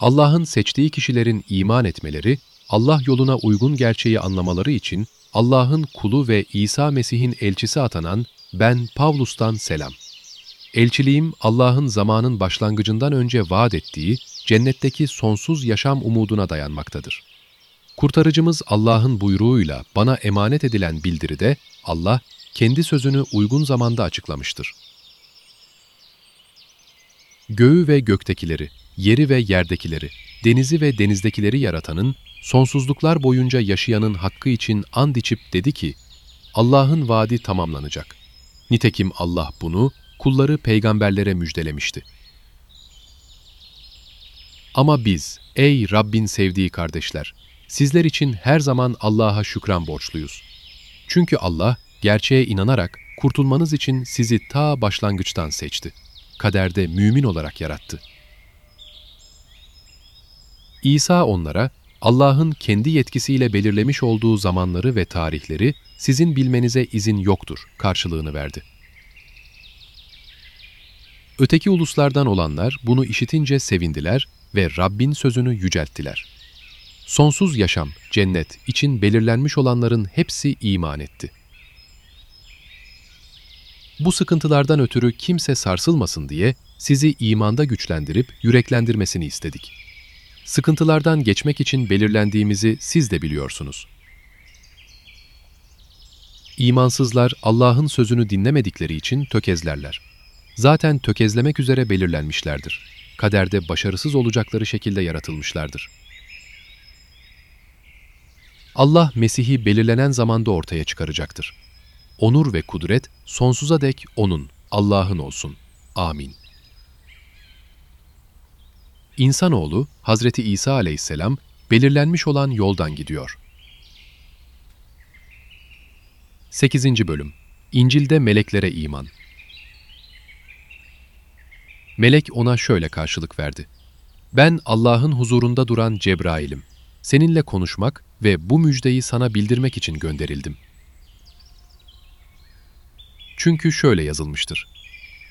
Speaker 2: Allah'ın seçtiği kişilerin iman etmeleri, Allah yoluna uygun gerçeği anlamaları için Allah'ın kulu ve İsa Mesih'in elçisi atanan ben Pavlus'tan selam. Elçiliğim Allah'ın zamanın başlangıcından önce vaat ettiği,
Speaker 1: cennetteki sonsuz yaşam umuduna dayanmaktadır. Kurtarıcımız Allah'ın buyruğuyla bana emanet edilen bildiride Allah kendi sözünü uygun zamanda açıklamıştır. Göğü ve göktekileri, yeri ve yerdekileri, denizi ve denizdekileri yaratanın, sonsuzluklar boyunca yaşayanın hakkı için and içip dedi ki, Allah'ın vaadi tamamlanacak. Nitekim Allah bunu kulları peygamberlere müjdelemişti. Ama biz, ey Rabbin sevdiği kardeşler, sizler için her zaman Allah'a şükran borçluyuz. Çünkü Allah, gerçeğe inanarak kurtulmanız için sizi ta başlangıçtan seçti. Kaderde mümin olarak yarattı. İsa onlara, Allah'ın kendi yetkisiyle belirlemiş olduğu zamanları ve tarihleri sizin bilmenize izin yoktur karşılığını verdi. Öteki uluslardan olanlar bunu işitince sevindiler ve Rabbin sözünü yücelttiler. Sonsuz yaşam, cennet için belirlenmiş olanların hepsi iman etti. Bu sıkıntılardan ötürü kimse sarsılmasın diye sizi imanda güçlendirip yüreklendirmesini istedik. Sıkıntılardan geçmek için belirlendiğimizi siz de biliyorsunuz. İmansızlar Allah'ın sözünü dinlemedikleri için tökezlerler. Zaten tökezlemek üzere belirlenmişlerdir. Kaderde başarısız olacakları şekilde yaratılmışlardır. Allah Mesih'i belirlenen zamanda ortaya çıkaracaktır. Onur ve kudret sonsuza dek O'nun, Allah'ın olsun. Amin. İnsanoğlu, Hazreti İsa aleyhisselam, belirlenmiş olan yoldan gidiyor. 8. Bölüm İncil'de Meleklere İman Melek ona şöyle karşılık verdi. Ben Allah'ın huzurunda duran Cebrail'im. Seninle konuşmak ve bu müjdeyi sana bildirmek için gönderildim. Çünkü şöyle yazılmıştır.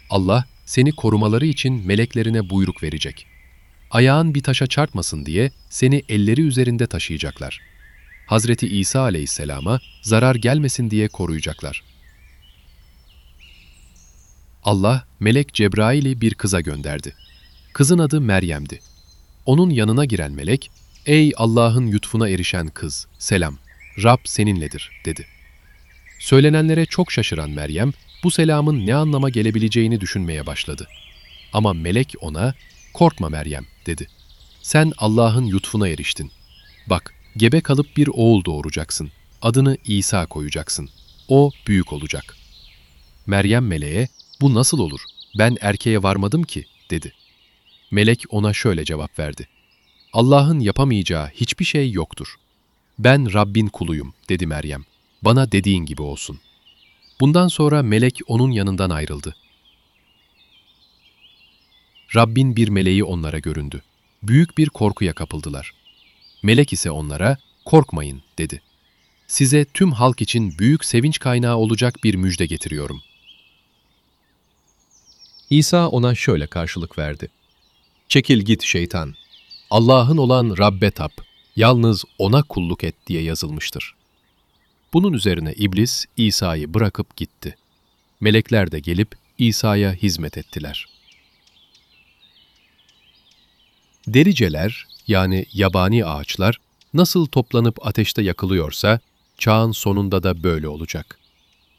Speaker 1: Allah seni korumaları için meleklerine buyruk verecek. Ayağın bir taşa çarpmasın diye seni elleri üzerinde taşıyacaklar. Hazreti İsa aleyhisselama zarar gelmesin diye koruyacaklar. Allah, melek Cebrail'i bir kıza gönderdi. Kızın adı Meryem'di. Onun yanına giren melek, ''Ey Allah'ın yutfuna erişen kız, selam, Rab seninledir.'' dedi. Söylenenlere çok şaşıran Meryem, bu selamın ne anlama gelebileceğini düşünmeye başladı. Ama melek ona, ''Korkma Meryem.'' Dedi. ''Sen Allah'ın yutfuna eriştin. Bak, gebe kalıp bir oğul doğuracaksın. Adını İsa koyacaksın. O büyük olacak.'' Meryem meleğe, ''Bu nasıl olur? Ben erkeğe varmadım ki.'' dedi. Melek ona şöyle cevap verdi. Allah'ın yapamayacağı hiçbir şey yoktur. Ben Rabbin kuluyum, dedi Meryem. Bana dediğin gibi olsun. Bundan sonra melek onun yanından ayrıldı. Rabbin bir meleği onlara göründü. Büyük bir korkuya kapıldılar. Melek ise onlara, korkmayın, dedi. Size tüm halk için büyük sevinç kaynağı olacak bir müjde getiriyorum. İsa ona şöyle karşılık verdi. Çekil git şeytan. Allah'ın olan Rabbe tap. Yalnız O'na kulluk et diye yazılmıştır. Bunun üzerine iblis İsa'yı bırakıp gitti. Melekler de gelip İsa'ya hizmet ettiler. Dericeler yani yabani ağaçlar nasıl toplanıp ateşte yakılıyorsa çağın sonunda da böyle olacak.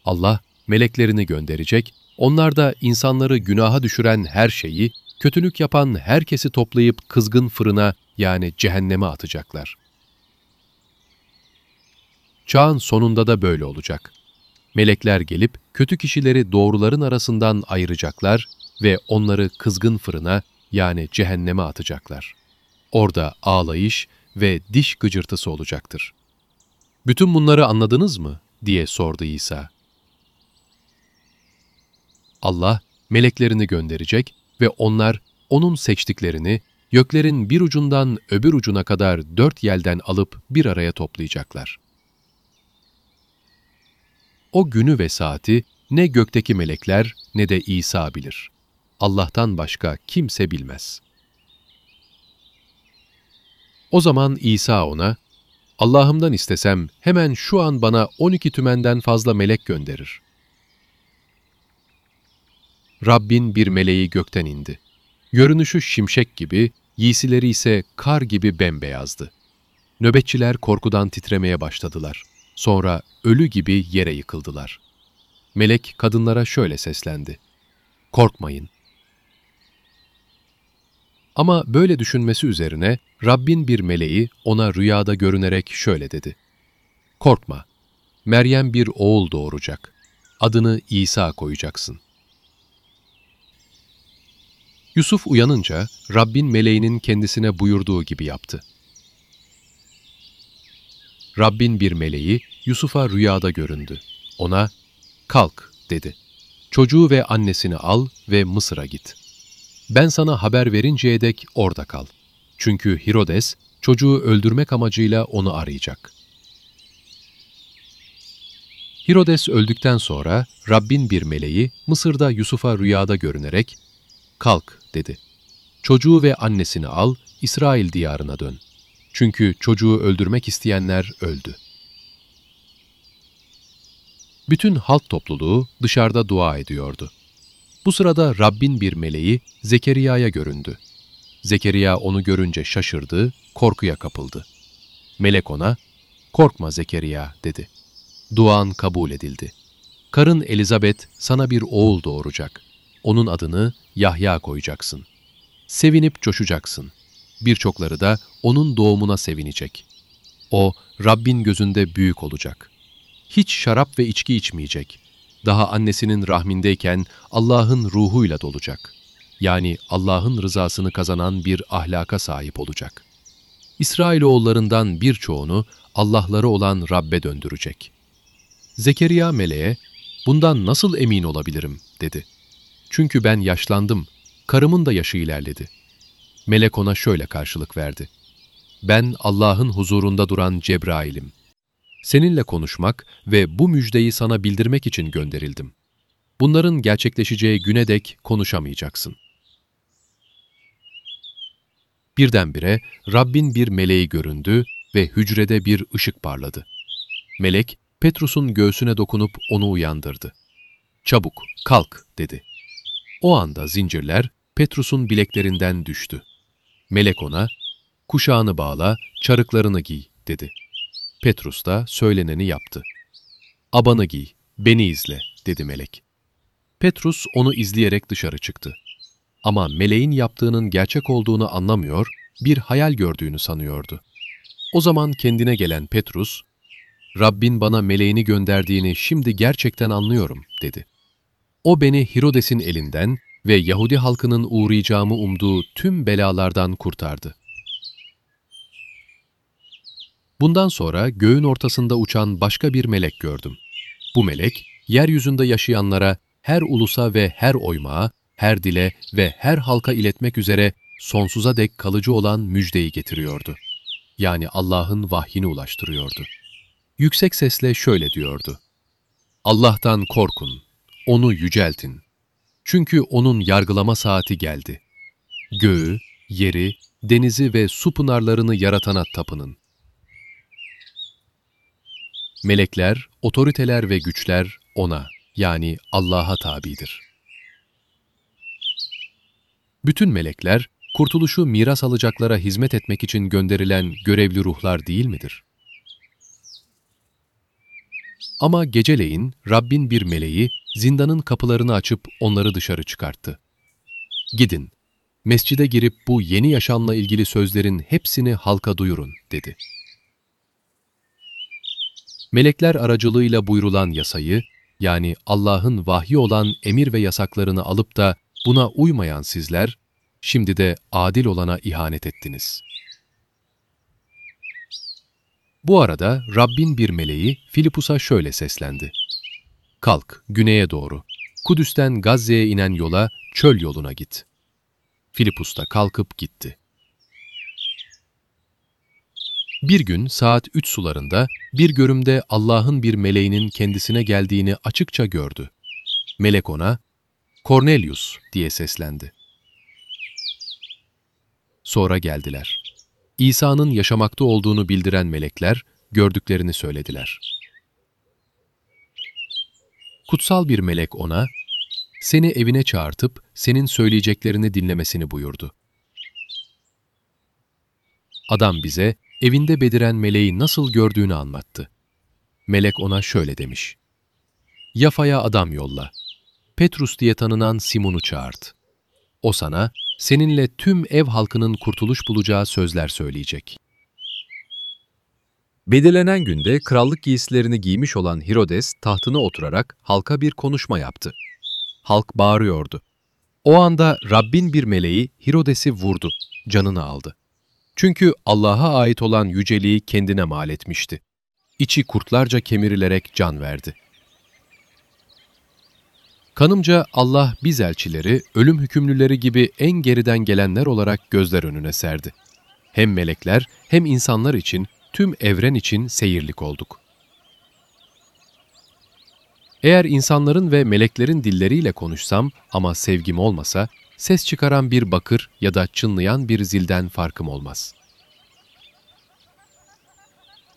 Speaker 1: Allah meleklerini gönderecek, onlar da insanları günaha düşüren her şeyi, kötülük yapan herkesi toplayıp kızgın fırına yani cehenneme atacaklar. Çağın sonunda da böyle olacak. Melekler gelip kötü kişileri doğruların arasından ayıracaklar ve onları kızgın fırına yani cehenneme atacaklar. Orada ağlayış ve diş gıcırtısı olacaktır. Bütün bunları anladınız mı? diye sordu İsa. Allah meleklerini gönderecek ve onlar onun seçtiklerini göklerin bir ucundan öbür ucuna kadar dört yelden alıp bir araya toplayacaklar. O günü ve saati ne gökteki melekler ne de İsa bilir. Allah'tan başka kimse bilmez. O zaman İsa ona, Allah'ımdan istesem hemen şu an bana 12 tümenden fazla melek gönderir. Rabbin bir meleği gökten indi. Görünüşü şimşek gibi,
Speaker 2: giysileri ise kar gibi bembeyazdı. Nöbetçiler korkudan titremeye başladılar. Sonra ölü gibi yere yıkıldılar. Melek kadınlara şöyle seslendi. Korkmayın. Ama böyle düşünmesi üzerine Rabbin bir meleği ona rüyada görünerek şöyle dedi. Korkma, Meryem bir oğul doğuracak. Adını İsa koyacaksın. Yusuf uyanınca Rabbin meleğinin kendisine buyurduğu gibi yaptı. Rabbin bir meleği Yusuf'a rüyada göründü. Ona, kalk dedi. Çocuğu ve annesini al ve Mısır'a git. Ben sana haber verinceye dek orada kal. Çünkü Hirodes çocuğu öldürmek amacıyla onu arayacak. Hirodes öldükten sonra Rabbin bir meleği Mısır'da Yusuf'a rüyada görünerek, kalk dedi. Çocuğu ve annesini al, İsrail diyarına dön. Çünkü çocuğu öldürmek isteyenler öldü. Bütün halk topluluğu dışarıda dua ediyordu. Bu sırada Rabbin bir meleği Zekeriya'ya göründü. Zekeriya onu görünce şaşırdı, korkuya kapıldı. Melek ona, korkma Zekeriya dedi. Duan kabul edildi. Karın Elizabeth sana bir oğul doğuracak. Onun adını Yahya koyacaksın. Sevinip coşacaksın. Birçokları da onun doğumuna sevinecek. O, Rabbin gözünde büyük olacak. Hiç şarap ve içki içmeyecek. Daha annesinin rahmindeyken Allah'ın ruhuyla dolacak. Yani Allah'ın rızasını kazanan bir ahlaka sahip olacak. İsrailoğullarından birçoğunu Allah'ları olan Rabbe döndürecek. Zekeriya meleğe, bundan nasıl emin olabilirim, dedi. Çünkü ben yaşlandım, karımın da yaşı ilerledi. Melek ona şöyle karşılık verdi. Ben Allah'ın huzurunda duran Cebrail'im. Seninle konuşmak ve bu müjdeyi sana bildirmek için gönderildim. Bunların gerçekleşeceği güne dek konuşamayacaksın. Birdenbire Rabbin bir meleği göründü ve hücrede bir ışık parladı. Melek, Petrus'un göğsüne dokunup onu uyandırdı. ''Çabuk, kalk.'' dedi. O anda zincirler Petrus'un bileklerinden düştü. Melek ona, ''Kuşağını bağla, çarıklarını giy.'' dedi. Petrus da söyleneni yaptı. ''Abanı giy, beni izle.'' dedi melek. Petrus onu izleyerek dışarı çıktı. Ama meleğin yaptığının gerçek olduğunu anlamıyor, bir hayal gördüğünü sanıyordu. O zaman kendine gelen Petrus, Rabbin bana meleğini gönderdiğini şimdi gerçekten anlıyorum, dedi. O beni Hirodes'in elinden ve Yahudi halkının uğrayacağımı umduğu tüm belalardan kurtardı. Bundan sonra göğün ortasında uçan başka bir melek gördüm. Bu melek, yeryüzünde yaşayanlara, her ulusa ve her oymağa, her dile ve her halka iletmek üzere sonsuza dek kalıcı olan müjdeyi getiriyordu. Yani Allah'ın vahyini ulaştırıyordu. Yüksek sesle şöyle diyordu. Allah'tan korkun, onu yüceltin. Çünkü onun yargılama saati geldi. Göğü, yeri, denizi ve su pınarlarını yaratana tapının. Melekler, otoriteler ve güçler ona, yani Allah'a tabidir. Bütün melekler, kurtuluşu miras alacaklara hizmet etmek için gönderilen görevli ruhlar değil midir? Ama geceleyin Rabbin bir meleği zindanın kapılarını açıp onları dışarı çıkarttı. Gidin, mescide girip bu yeni yaşamla ilgili sözlerin hepsini halka duyurun, dedi. Melekler aracılığıyla buyrulan yasayı, yani Allah'ın vahyi olan emir ve yasaklarını alıp da buna uymayan sizler, şimdi de adil olana ihanet ettiniz. Bu arada Rabbin bir meleği Filipus'a şöyle seslendi. Kalk, güneye doğru. Kudüs'ten Gazze'ye inen yola, çöl yoluna git. Filipus da kalkıp gitti. Bir gün saat üç sularında bir görümde Allah'ın bir meleğinin kendisine geldiğini açıkça gördü. Melek ona, Cornelius diye seslendi. Sonra geldiler. İsa'nın yaşamakta olduğunu bildiren melekler gördüklerini söylediler. Kutsal bir melek ona, seni evine çağırtıp senin söyleyeceklerini dinlemesini buyurdu.
Speaker 1: Adam bize evinde bediren meleği nasıl gördüğünü anlattı. Melek ona şöyle demiş. Yafa'ya adam yolla. Petrus diye tanınan Simon'u çağırt. O sana seninle tüm ev halkının kurtuluş bulacağı sözler söyleyecek.
Speaker 2: Belirlenen günde krallık giysilerini giymiş olan Herodes tahtına oturarak halka bir konuşma yaptı. Halk bağırıyordu. O anda Rabbin bir meleği Herodes'i vurdu, canını aldı. Çünkü Allah'a ait olan yüceliği kendine mal etmişti. İçi kurtlarca kemirilerek can verdi. Kanımca Allah biz elçileri, ölüm hükümlüleri gibi en geriden gelenler olarak gözler önüne serdi. Hem melekler hem insanlar için, tüm evren için seyirlik olduk. Eğer insanların ve meleklerin dilleriyle konuşsam ama sevgim olmasa, ses çıkaran bir bakır ya da çınlayan bir zilden farkım olmaz.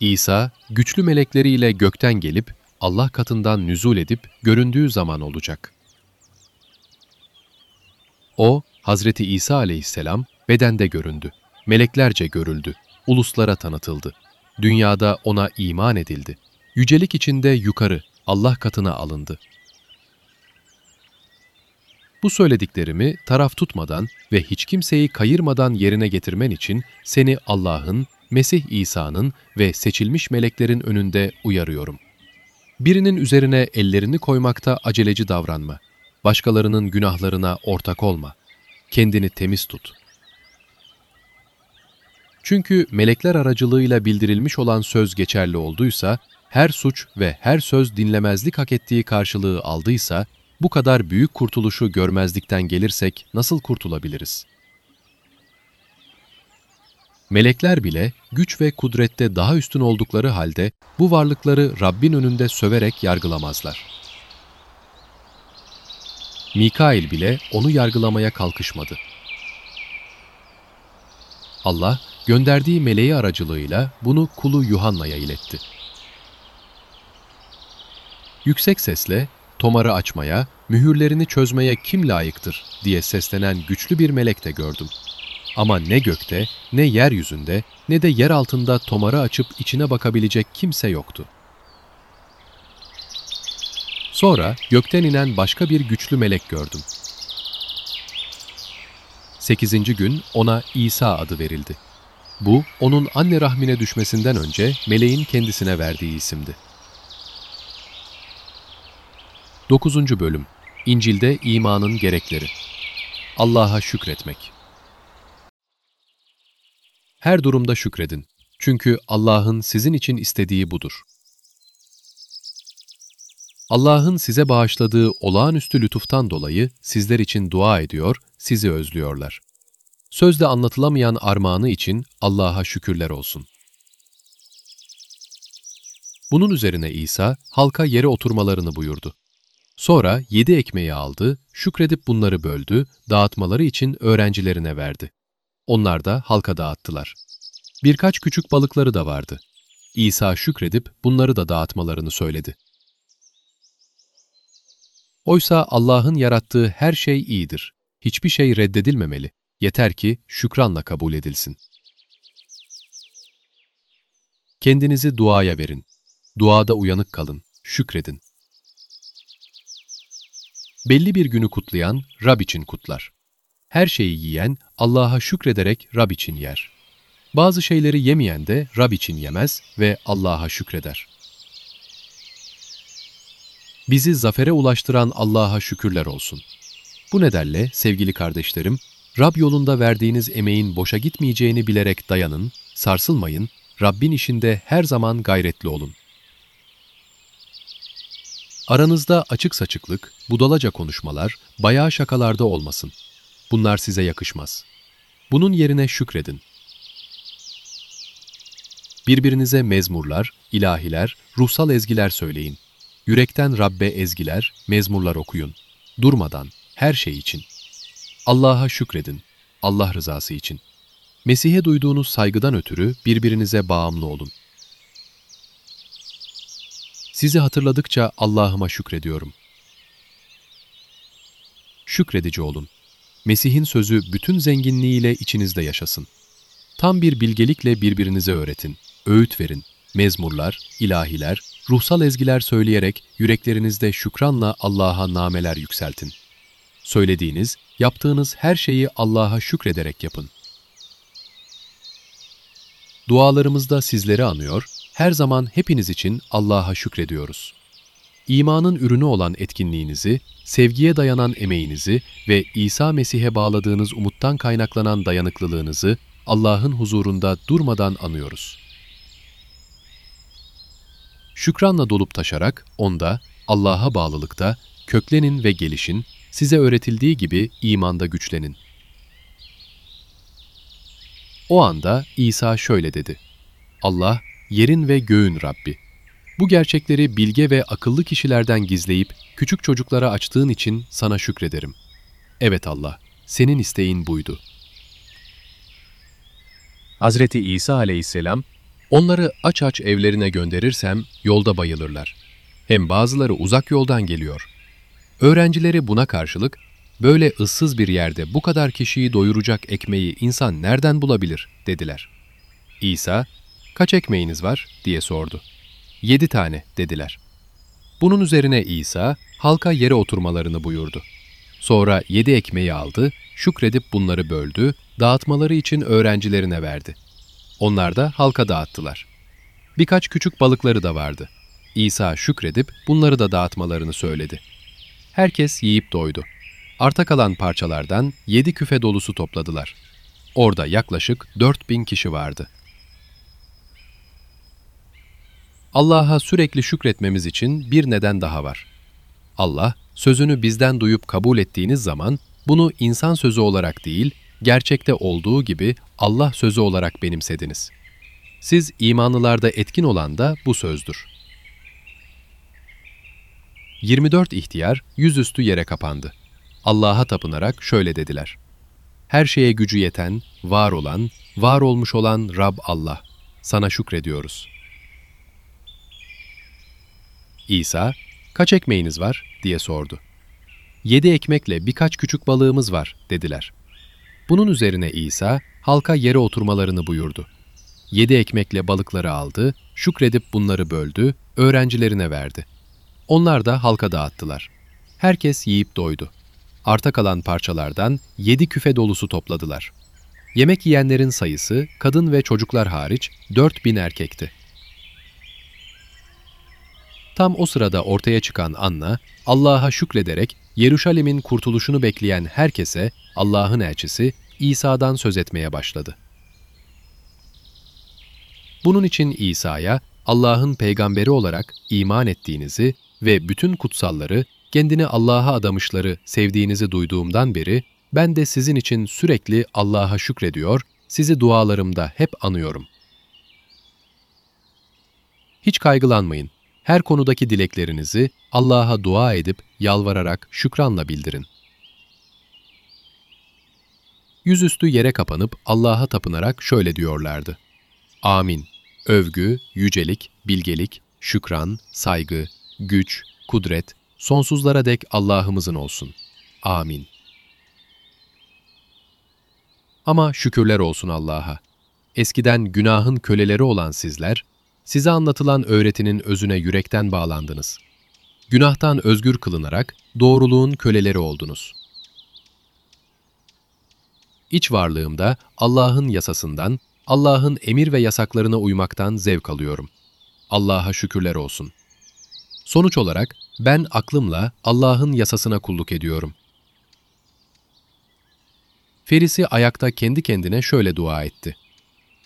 Speaker 2: İsa, güçlü melekleriyle gökten gelip, Allah katından nüzul edip göründüğü zaman olacak. O, Hazreti İsa aleyhisselam bedende göründü, meleklerce görüldü, uluslara tanıtıldı. Dünyada ona iman edildi. Yücelik içinde yukarı, Allah katına alındı. Bu söylediklerimi taraf tutmadan ve hiç kimseyi kayırmadan yerine getirmen için seni Allah'ın, Mesih İsa'nın ve seçilmiş meleklerin önünde uyarıyorum. Birinin üzerine ellerini koymakta aceleci davranma. Başkalarının günahlarına ortak olma. Kendini temiz tut. Çünkü melekler aracılığıyla bildirilmiş olan söz geçerli olduysa, her suç ve her söz dinlemezlik hak ettiği karşılığı aldıysa, bu kadar büyük kurtuluşu görmezlikten gelirsek nasıl kurtulabiliriz? Melekler bile güç ve kudrette daha üstün oldukları halde bu varlıkları Rabbin önünde söverek yargılamazlar. Mikail bile onu yargılamaya kalkışmadı. Allah, gönderdiği meleği aracılığıyla bunu kulu Yuhanna'ya iletti. Yüksek sesle, tomarı açmaya, mühürlerini çözmeye kim layıktır diye seslenen güçlü bir melek de gördüm. Ama ne gökte, ne yeryüzünde, ne de yer altında tomarı açıp içine bakabilecek kimse yoktu. Sonra gökten inen başka bir güçlü melek gördüm. Sekizinci gün ona İsa adı verildi. Bu, onun anne rahmine düşmesinden önce meleğin kendisine verdiği isimdi. 9. Bölüm İncil'de imanın gerekleri Allah'a şükretmek Her durumda şükredin. Çünkü Allah'ın sizin için istediği budur. Allah'ın size bağışladığı olağanüstü lütuftan dolayı sizler için dua ediyor, sizi özlüyorlar. Sözde anlatılamayan armağanı için Allah'a şükürler olsun. Bunun üzerine İsa halka yere oturmalarını buyurdu. Sonra yedi ekmeği aldı, şükredip bunları böldü, dağıtmaları için öğrencilerine verdi. Onlar da halka dağıttılar. Birkaç küçük balıkları da vardı. İsa şükredip bunları da dağıtmalarını söyledi. Oysa Allah'ın yarattığı her şey iyidir. Hiçbir şey reddedilmemeli. Yeter ki şükranla kabul edilsin. Kendinizi duaya verin. Duada uyanık kalın, şükredin. Belli bir günü kutlayan Rab için kutlar. Her şeyi yiyen Allah'a şükrederek Rab için yer. Bazı şeyleri yemeyen de Rab için yemez ve Allah'a şükreder. Bizi zafere ulaştıran Allah'a şükürler olsun. Bu nedenle sevgili kardeşlerim, Rab yolunda verdiğiniz emeğin boşa gitmeyeceğini bilerek dayanın, sarsılmayın, Rabbin işinde her zaman gayretli olun. Aranızda açık saçıklık, budalaca konuşmalar, bayağı şakalarda olmasın. Bunlar size yakışmaz. Bunun yerine şükredin. Birbirinize mezmurlar, ilahiler, ruhsal ezgiler söyleyin. Yürekten Rabbe ezgiler, mezmurlar okuyun. Durmadan, her şey için. Allah'a şükredin, Allah rızası için. Mesih'e duyduğunuz saygıdan ötürü birbirinize bağımlı olun. Sizi hatırladıkça Allah'ıma şükrediyorum. Şükredici olun. Mesih'in sözü bütün zenginliğiyle içinizde yaşasın.
Speaker 1: Tam bir bilgelikle birbirinize öğretin, öğüt verin, mezmurlar, ilahiler, ruhsal ezgiler söyleyerek yüreklerinizde şükranla Allah'a nameler yükseltin. Söylediğiniz, yaptığınız her şeyi Allah'a şükrederek yapın. Dualarımızda sizleri anıyor, her zaman hepiniz için Allah'a şükrediyoruz. İmanın ürünü olan etkinliğinizi, sevgiye dayanan emeğinizi ve İsa Mesih'e bağladığınız umuttan kaynaklanan dayanıklılığınızı Allah'ın huzurunda durmadan anıyoruz. Şükranla dolup taşarak onda, Allah'a bağlılıkta, köklenin ve gelişin, size öğretildiği gibi imanda güçlenin. O anda İsa şöyle dedi. Allah, yerin ve göğün Rabbi. Bu gerçekleri bilge ve akıllı kişilerden gizleyip küçük çocuklara açtığın için sana şükrederim. Evet Allah, senin isteğin buydu. Hazreti İsa aleyhisselam, onları aç aç evlerine gönderirsem yolda bayılırlar. Hem bazıları uzak yoldan geliyor. Öğrencileri buna karşılık, böyle ıssız bir yerde bu kadar kişiyi doyuracak ekmeği insan nereden bulabilir, dediler. İsa, kaç ekmeğiniz var, diye sordu. Yedi tane, dediler. Bunun üzerine İsa, halka yere oturmalarını buyurdu. Sonra yedi ekmeği aldı, şükredip bunları böldü, dağıtmaları için öğrencilerine verdi. Onlar da halka dağıttılar. Birkaç küçük balıkları da vardı. İsa şükredip bunları da dağıtmalarını söyledi. Herkes yiyip doydu. Arta kalan parçalardan yedi küfe dolusu topladılar. Orada yaklaşık dört bin kişi vardı. Allah'a sürekli şükretmemiz için bir neden daha var. Allah, sözünü bizden duyup kabul ettiğiniz zaman bunu insan sözü olarak değil, gerçekte olduğu gibi Allah sözü olarak benimsediniz. Siz imanlılarda etkin olan da bu sözdür. 24 ihtiyar yüzüstü yere kapandı. Allah'a tapınarak şöyle dediler. Her şeye gücü yeten, var olan, var olmuş olan Rab Allah. Sana şükrediyoruz. İsa, kaç ekmeğiniz var diye sordu. Yedi ekmekle birkaç küçük balığımız var dediler. Bunun üzerine İsa, halka yere oturmalarını buyurdu. Yedi ekmekle balıkları aldı, şükredip bunları böldü, öğrencilerine verdi. Onlar da halka dağıttılar. Herkes yiyip doydu. Arta kalan parçalardan yedi küfe dolusu topladılar. Yemek yiyenlerin sayısı kadın ve çocuklar hariç dört bin erkekti. Tam o sırada ortaya çıkan Anna, Allah'a şükrederek Yeruşalim'in kurtuluşunu bekleyen herkese Allah'ın elçisi İsa'dan söz etmeye başladı. Bunun için İsa'ya Allah'ın peygamberi olarak iman ettiğinizi ve bütün kutsalları, kendini Allah'a adamışları sevdiğinizi duyduğumdan beri ben de sizin için sürekli Allah'a şükrediyor, sizi dualarımda hep anıyorum. Hiç kaygılanmayın. Her konudaki dileklerinizi Allah'a dua edip yalvararak şükranla bildirin. Yüzüstü yere kapanıp Allah'a tapınarak şöyle diyorlardı. Amin. Övgü, yücelik, bilgelik, şükran, saygı, güç, kudret, sonsuzlara dek Allah'ımızın olsun. Amin. Ama şükürler olsun Allah'a. Eskiden günahın köleleri olan sizler, size anlatılan öğretinin özüne yürekten bağlandınız. Günahtan özgür kılınarak doğruluğun köleleri oldunuz. İç varlığımda Allah'ın yasasından, Allah'ın emir ve yasaklarına uymaktan zevk alıyorum. Allah'a şükürler olsun. Sonuç olarak ben aklımla Allah'ın yasasına kulluk ediyorum. Ferisi ayakta kendi kendine şöyle dua etti.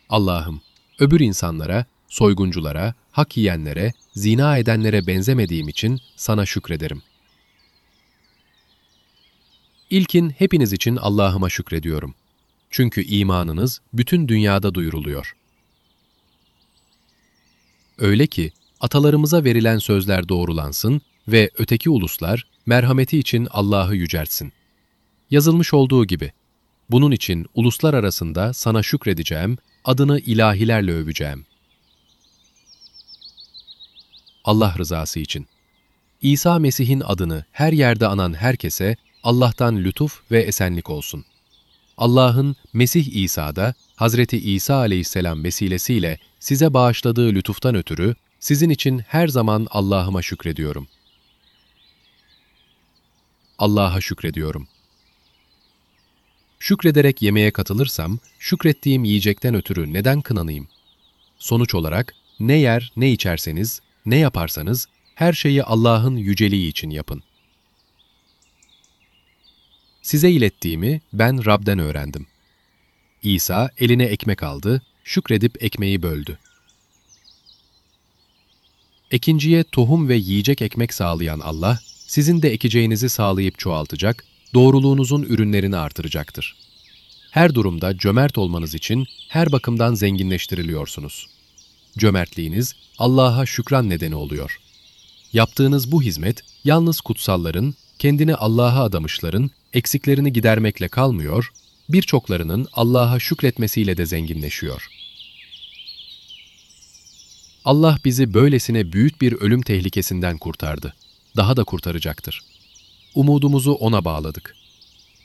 Speaker 1: Allah'ım, öbür insanlara, soygunculara, hak yiyenlere, zina edenlere benzemediğim için sana şükrederim. İlkin hepiniz için Allah'ıma şükrediyorum. Çünkü imanınız bütün dünyada duyuruluyor. Öyle ki atalarımıza verilen sözler doğrulansın ve öteki uluslar merhameti için Allah'ı yüceltsin. Yazılmış olduğu gibi, bunun için uluslar arasında sana şükredeceğim, adını ilahilerle öveceğim. Allah rızası için. İsa Mesih'in adını her yerde anan herkese Allah'tan lütuf ve esenlik olsun. Allah'ın Mesih İsa'da Hazreti İsa aleyhisselam vesilesiyle size bağışladığı lütuftan ötürü sizin için her zaman Allah'ıma şükrediyorum. Allah'a şükrediyorum. Şükrederek yemeğe katılırsam, şükrettiğim yiyecekten ötürü neden kınanayım? Sonuç olarak ne yer ne içerseniz, ne yaparsanız her şeyi Allah'ın yüceliği için yapın. Size ilettiğimi ben Rab'den öğrendim. İsa eline ekmek aldı, şükredip ekmeği böldü. Ekinciye tohum ve yiyecek ekmek sağlayan Allah, sizin de ekeceğinizi sağlayıp çoğaltacak, doğruluğunuzun ürünlerini artıracaktır. Her durumda cömert olmanız için her bakımdan zenginleştiriliyorsunuz. Cömertliğiniz Allah'a şükran nedeni oluyor. Yaptığınız bu hizmet yalnız kutsalların, kendini Allah'a adamışların eksiklerini gidermekle kalmıyor, birçoklarının Allah'a şükretmesiyle de zenginleşiyor. Allah bizi böylesine büyük bir ölüm tehlikesinden kurtardı. Daha da kurtaracaktır. Umudumuzu O'na bağladık.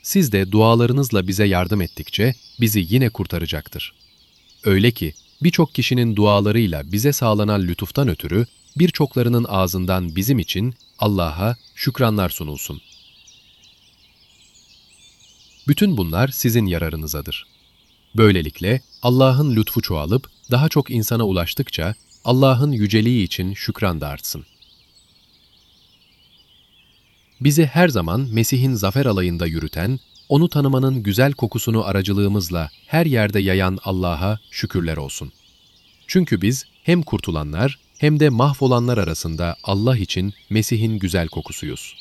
Speaker 1: Siz de dualarınızla bize yardım ettikçe bizi yine kurtaracaktır. Öyle ki birçok kişinin dualarıyla bize sağlanan lütuftan ötürü birçoklarının ağzından bizim için Allah'a şükranlar sunulsun. Bütün bunlar sizin yararınızadır. Böylelikle Allah'ın lütfu çoğalıp daha çok insana ulaştıkça Allah'ın yüceliği için şükran da artsın. Bizi her zaman Mesih'in zafer alayında yürüten, onu tanımanın güzel kokusunu aracılığımızla her yerde yayan Allah'a şükürler olsun. Çünkü biz hem kurtulanlar hem de mahvolanlar arasında Allah için Mesih'in güzel kokusuyuz.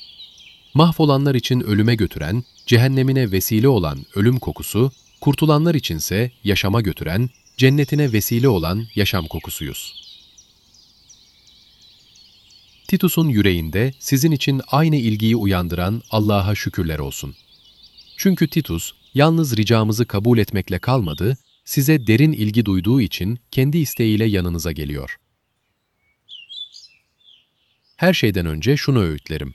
Speaker 1: Mahvolanlar için ölüme götüren, cehennemine vesile olan ölüm kokusu, kurtulanlar içinse yaşama götüren, cennetine vesile olan yaşam kokusuyuz. Titus'un yüreğinde sizin için aynı ilgiyi uyandıran Allah'a şükürler olsun. Çünkü Titus, yalnız ricamızı kabul etmekle kalmadı, size derin ilgi duyduğu için kendi isteğiyle yanınıza geliyor. Her şeyden önce şunu öğütlerim.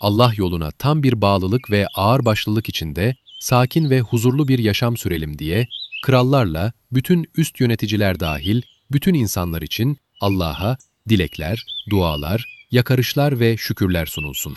Speaker 1: Allah yoluna tam bir bağlılık ve ağırbaşlılık içinde sakin ve huzurlu bir yaşam sürelim diye krallarla bütün üst yöneticiler dahil bütün insanlar için Allah'a dilekler, dualar, yakarışlar ve şükürler sunulsun.